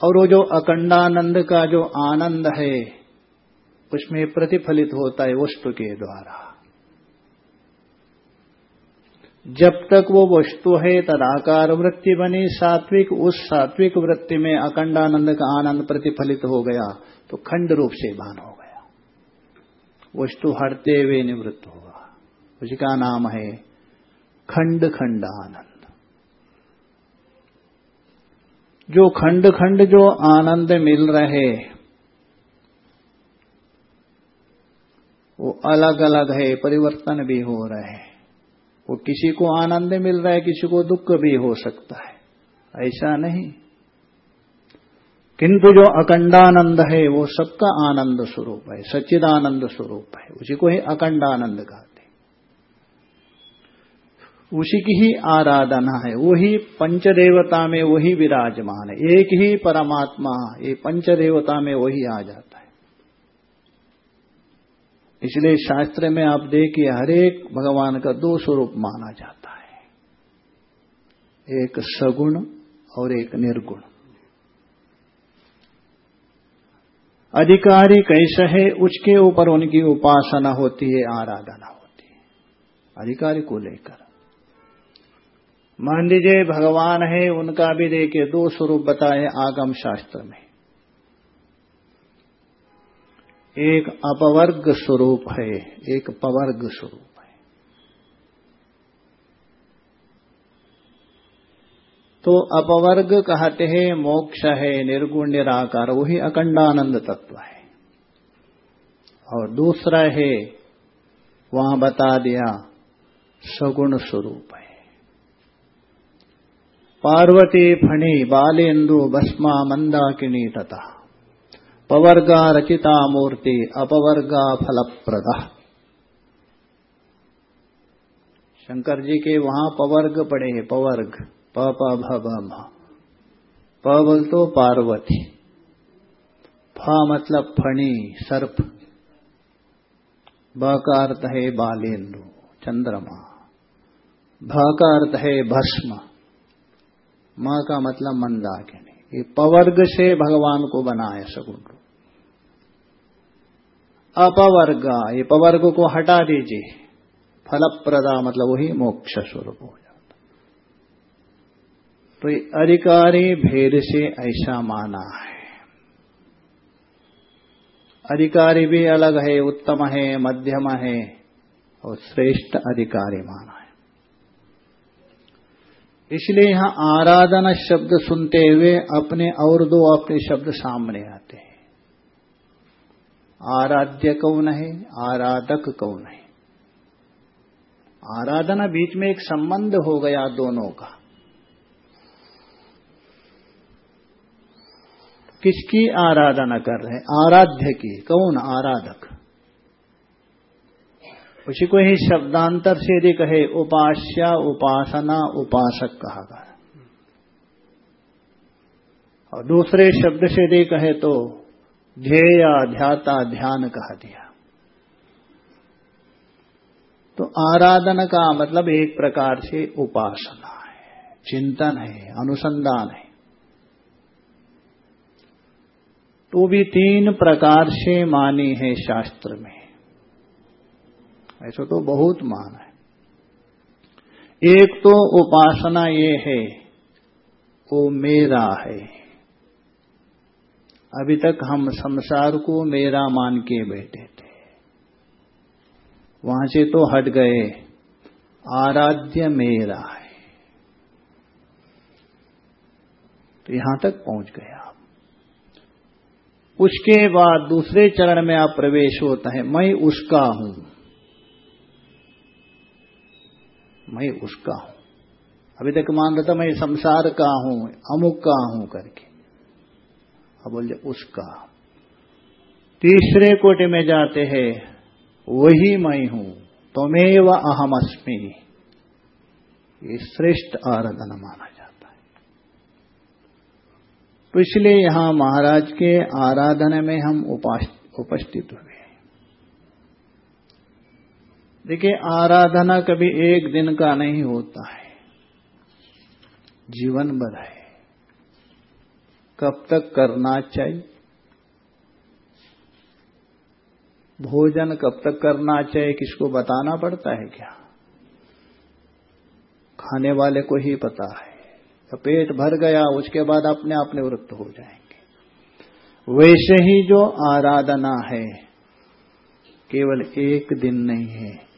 और वो जो अखंडानंद का जो आनंद है, उसमें प्रतिफलित होता है वस्तु के द्वारा। जब तक वो वस्तु है, तदाकार वृत्ति बनी, सात्विक, उस सात्विक वृत्ति में अखंडानंद का आनंद प्रतिफलित हो गया तो खंड रूप से भान हो गया। वस्तु हरते हुए निवृत्त होगा उसका नाम है खंड खंड आनंद जो खंड खंड जो आनंद मिल रहे, वो अलग अलग है, परिवर्तन भी हो रहे। हैं वो किसी को आनंद मिल रहा है, किसी को दुख भी हो सकता है। ऐसा नहीं। किंतु जो अखंडानंद है, वो सबका आनंद स्वरूप है, सच्चिदानंद स्वरूप है। उसी को ही अखंडानंद कहते उसी की ही आराधना है, वही पंचदेवता में वही विराजमान है, एक ही परमात्मा, ये पंचदेवता में वही आ जाता है। इसलिए शास्त्र में आप देखिए हरेक भगवान का दो स्वरूप माना जाता है। एक सगुण और एक निर्गुण। अधिकारी कैसे है, उसके ऊपर उनकी उपासना होती है, आराधना होती है। अधिकारी को लेकर। मान लीजिए भगवान है, उनका भी देखिए दो स्वरूप बताए आगम शास्त्र में। एक अपवर्ग स्वरूप है, एक पवर्ग स्वरूप है। तो अपवर्ग कहते हैं मोक्ष है निर्गुण निराकार, वही अखंडानंद तत्व है। और दूसरा है, वहाँ बता दिया सगुण स्वरूप है। पार्वती फणी बालेन्दु भस्मा मंदाकिनी तथा। पवर्गा रचिता मूर्ति, अपवर्गा फलप्रद। शंकर जी के वहाँ पवर्ग पड़े हैं, पवर्ग, प प, भ बोल तो पार्वती। फ मतलब फणी, सर्प। ब का अर्थ है बालेन्दु, चंद्रमा। भ का अर्थ है भस्म। म का मतलब मंदाकिनी ये पवर्ग से भगवान को बनाए सगुण। अपवर्ग, ये पवर्ग को हटा दीजिए। फलप्रदा मतलब वही मोक्ष स्वरूप हो जाता। तो ये अधिकारी भेद से ऐसा माना है। अधिकारी भी अलग है, उत्तम है, मध्यम है, और श्रेष्ठ अधिकारी माना है। इसलिए यहाँ आराधना शब्द सुनते हुए अपने और दो अपने शब्द सामने आते हैं। आराध्य कौन है? आराधक कौन है? आराधना बीच में एक संबंध हो गया दोनों का। किसकी आराधना कर रहे हैं? आराध्य की। कौन? आराधक। उसी को ही शब्दांतर से यदि कहे, उपास्या, उपासना, उपासक कहा गया और दूसरे शब्द से यदि कहे तो ध्येय, ध्याता, ध्यान कहा दिया। तो आराधन का मतलब एक प्रकार से उपासना है, चिंतन है, अनुसंधान है। तो भी तीन प्रकार से मानी है शास्त्र में। ऐसा तो बहुत मान है। एक तो उपासना ये है, वो मेरा है। अभी तक हम संसार को मेरा मान के बैठे थे। वहाँ से तो हट गए, आराध्य मेरा है। तो यहाँ तक पहुँच गए आप। उसके बाद दूसरे चरण में आप प्रवेश होता है, मैं उसका हूँ। मैं उसका हूँ। अभी तक मान रहा था मैं संसार का हूँ, अमुक का हूँ करके। अब बोले उसका तीसरे कोटे में जाते हैं, वही मैं हूँ तुम्हें अहम अस्मी ये श्रेष्ठ आराधना माना जाता तो इसलिए यहाँ महाराज के आराधना में हम उपस्थित हुए। देखिए, आराधना कभी एक दिन का नहीं होता है। जीवन भर है। कब तक करना चाहिए? भोजन कब तक करना चाहिए? किसको बताना पड़ता है क्या? खाने वाले को ही पता है। तो पेट भर गया, उसके बाद अपने आप निवृत्त हो जाएँगे। वैसे ही जो आराधना है, केवल एक दिन नहीं है।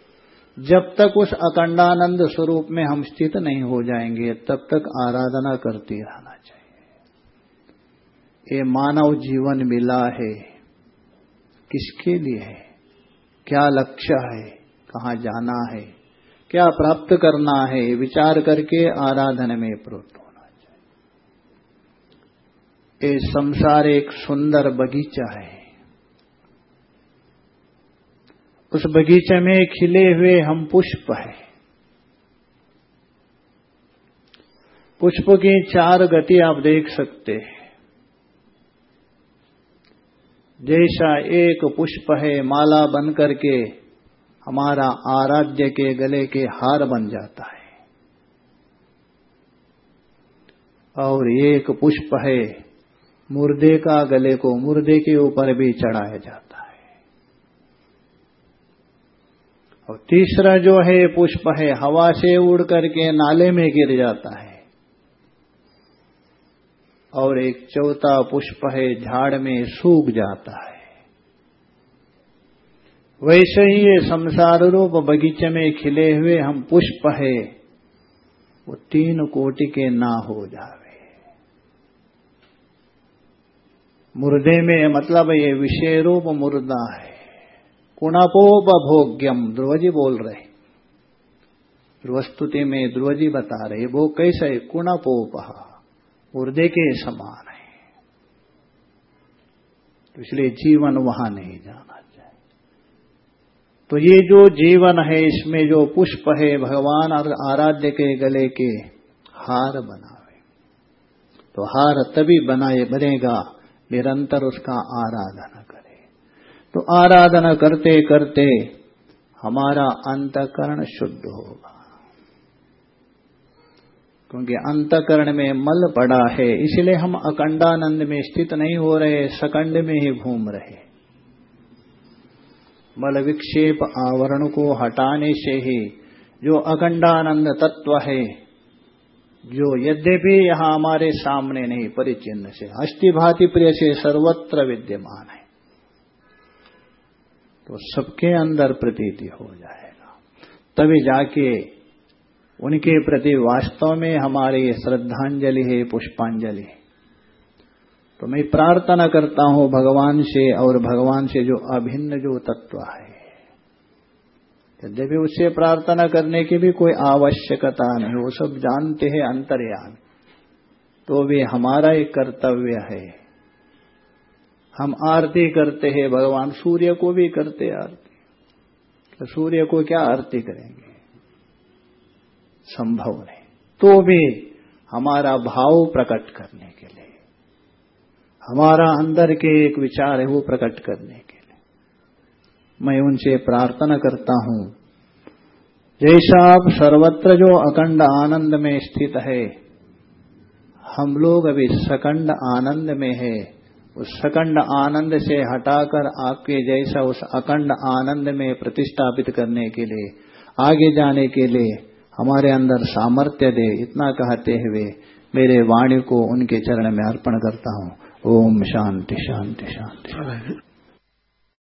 जब तक उस अखंडानंद स्वरूप में हम स्थित नहीं हो जाएँगे, तब तक आराधना करती रहना चाहिए। ये मानव जीवन मिला है। किसके लिए है? क्या लक्ष्य है? कहाँ जाना है? क्या प्राप्त करना है? विचार करके आराधना में प्रवृत्त ये संसार एक सुंदर बगीचा है। उस बगीचे में खिले हुए हम पुष्प है। पुष्प की चार गति आप देख सकते हैं। जैसा एक पुष्प है, माला बन करके हमारा आराध्य के गले के हार बन जाता है। और एक पुष्प है, मुर्दे का गले को मुर्दे के ऊपर भी चढ़ाया जाता है। और तीसरा जो है पुष्प है, हवा से उड़ करके नाले में गिर जाता है। और एक चौथा पुष्प है, झाड़ में सूख जाता है। वैसे ही ये संसार रूप बगीचे में खिले हुए हम पुष्प है, वो तीन कोटि के ना हो जावे। मुर्दे में मतलब ये विषय रूप मुर्दा है। कुणापोप भोग्यम ध्रुवजी बोल रहे। ध्रुवस्तुति में ध्रुवजी बता रहे, वो कैसे कुणपोप मुर्दे के समान है। तो इसलिए जीवन वहाँ नहीं जाना चाहिए। तो ये जो जीवन है, इसमें जो पुष्प है, भगवान आराध्य के गले के हार बनावे। तो हार तभी बनाए, बनेगा, निरंतर उसका आराधना तो आराधना करते करते हमारा अंतकरण शुद्ध होगा। क्योंकि अंतकरण में मल पड़ा है, इसलिए हम अखंडानंद में स्थित नहीं हो रहे, सकंड में ही घूम रहे। मल विक्षेप आवरण को हटाने से ही जो अखंडानंद तत्व है, जो यद्यपि यहाँ हमारे सामने नहीं, परिचिन्न से अस्थि भाति प्रिय से सर्वत्र विद्यमान है। तो सबके अंदर प्रतीति हो जाएगा। तभी जाके उनके प्रति वास्तव में हमारी श्रद्धांजलि है, पुष्पांजलि है। तो मैं प्रार्थना करता हूँ भगवान से और भगवान से जो अभिन्न जो तत्व है। यद्यपि उससे प्रार्थना करने की भी कोई आवश्यकता नहीं, वो सब जानते हैं अंतर्यान तो भी हमारा एक कर्तव्य है। हम आरती करते हैं, भगवान सूर्य को भी करते आरती। तो सूर्य को क्या आरती करेंगे? संभव नहीं। तो भी हमारा भाव प्रकट करने के लिए, हमारा अंदर के एक विचार है वो प्रकट करने के लिए। मैं उनसे प्रार्थना करता हूँ, जैसा आप सर्वत्र जो अखंड आनंद में स्थित है, हम लोग अभी सकंड आनंद में है। उस सकंड आनंद से हटाकर आपके जैसा उस अखंड आनंद में प्रतिष्ठापित करने के लिए, आगे जाने के लिए हमारे अंदर सामर्थ्य दे, इतना कहते हुए मेरे वाणी को उनके चरण में अर्पण करता हूँ। ओम शांति शांति शांति।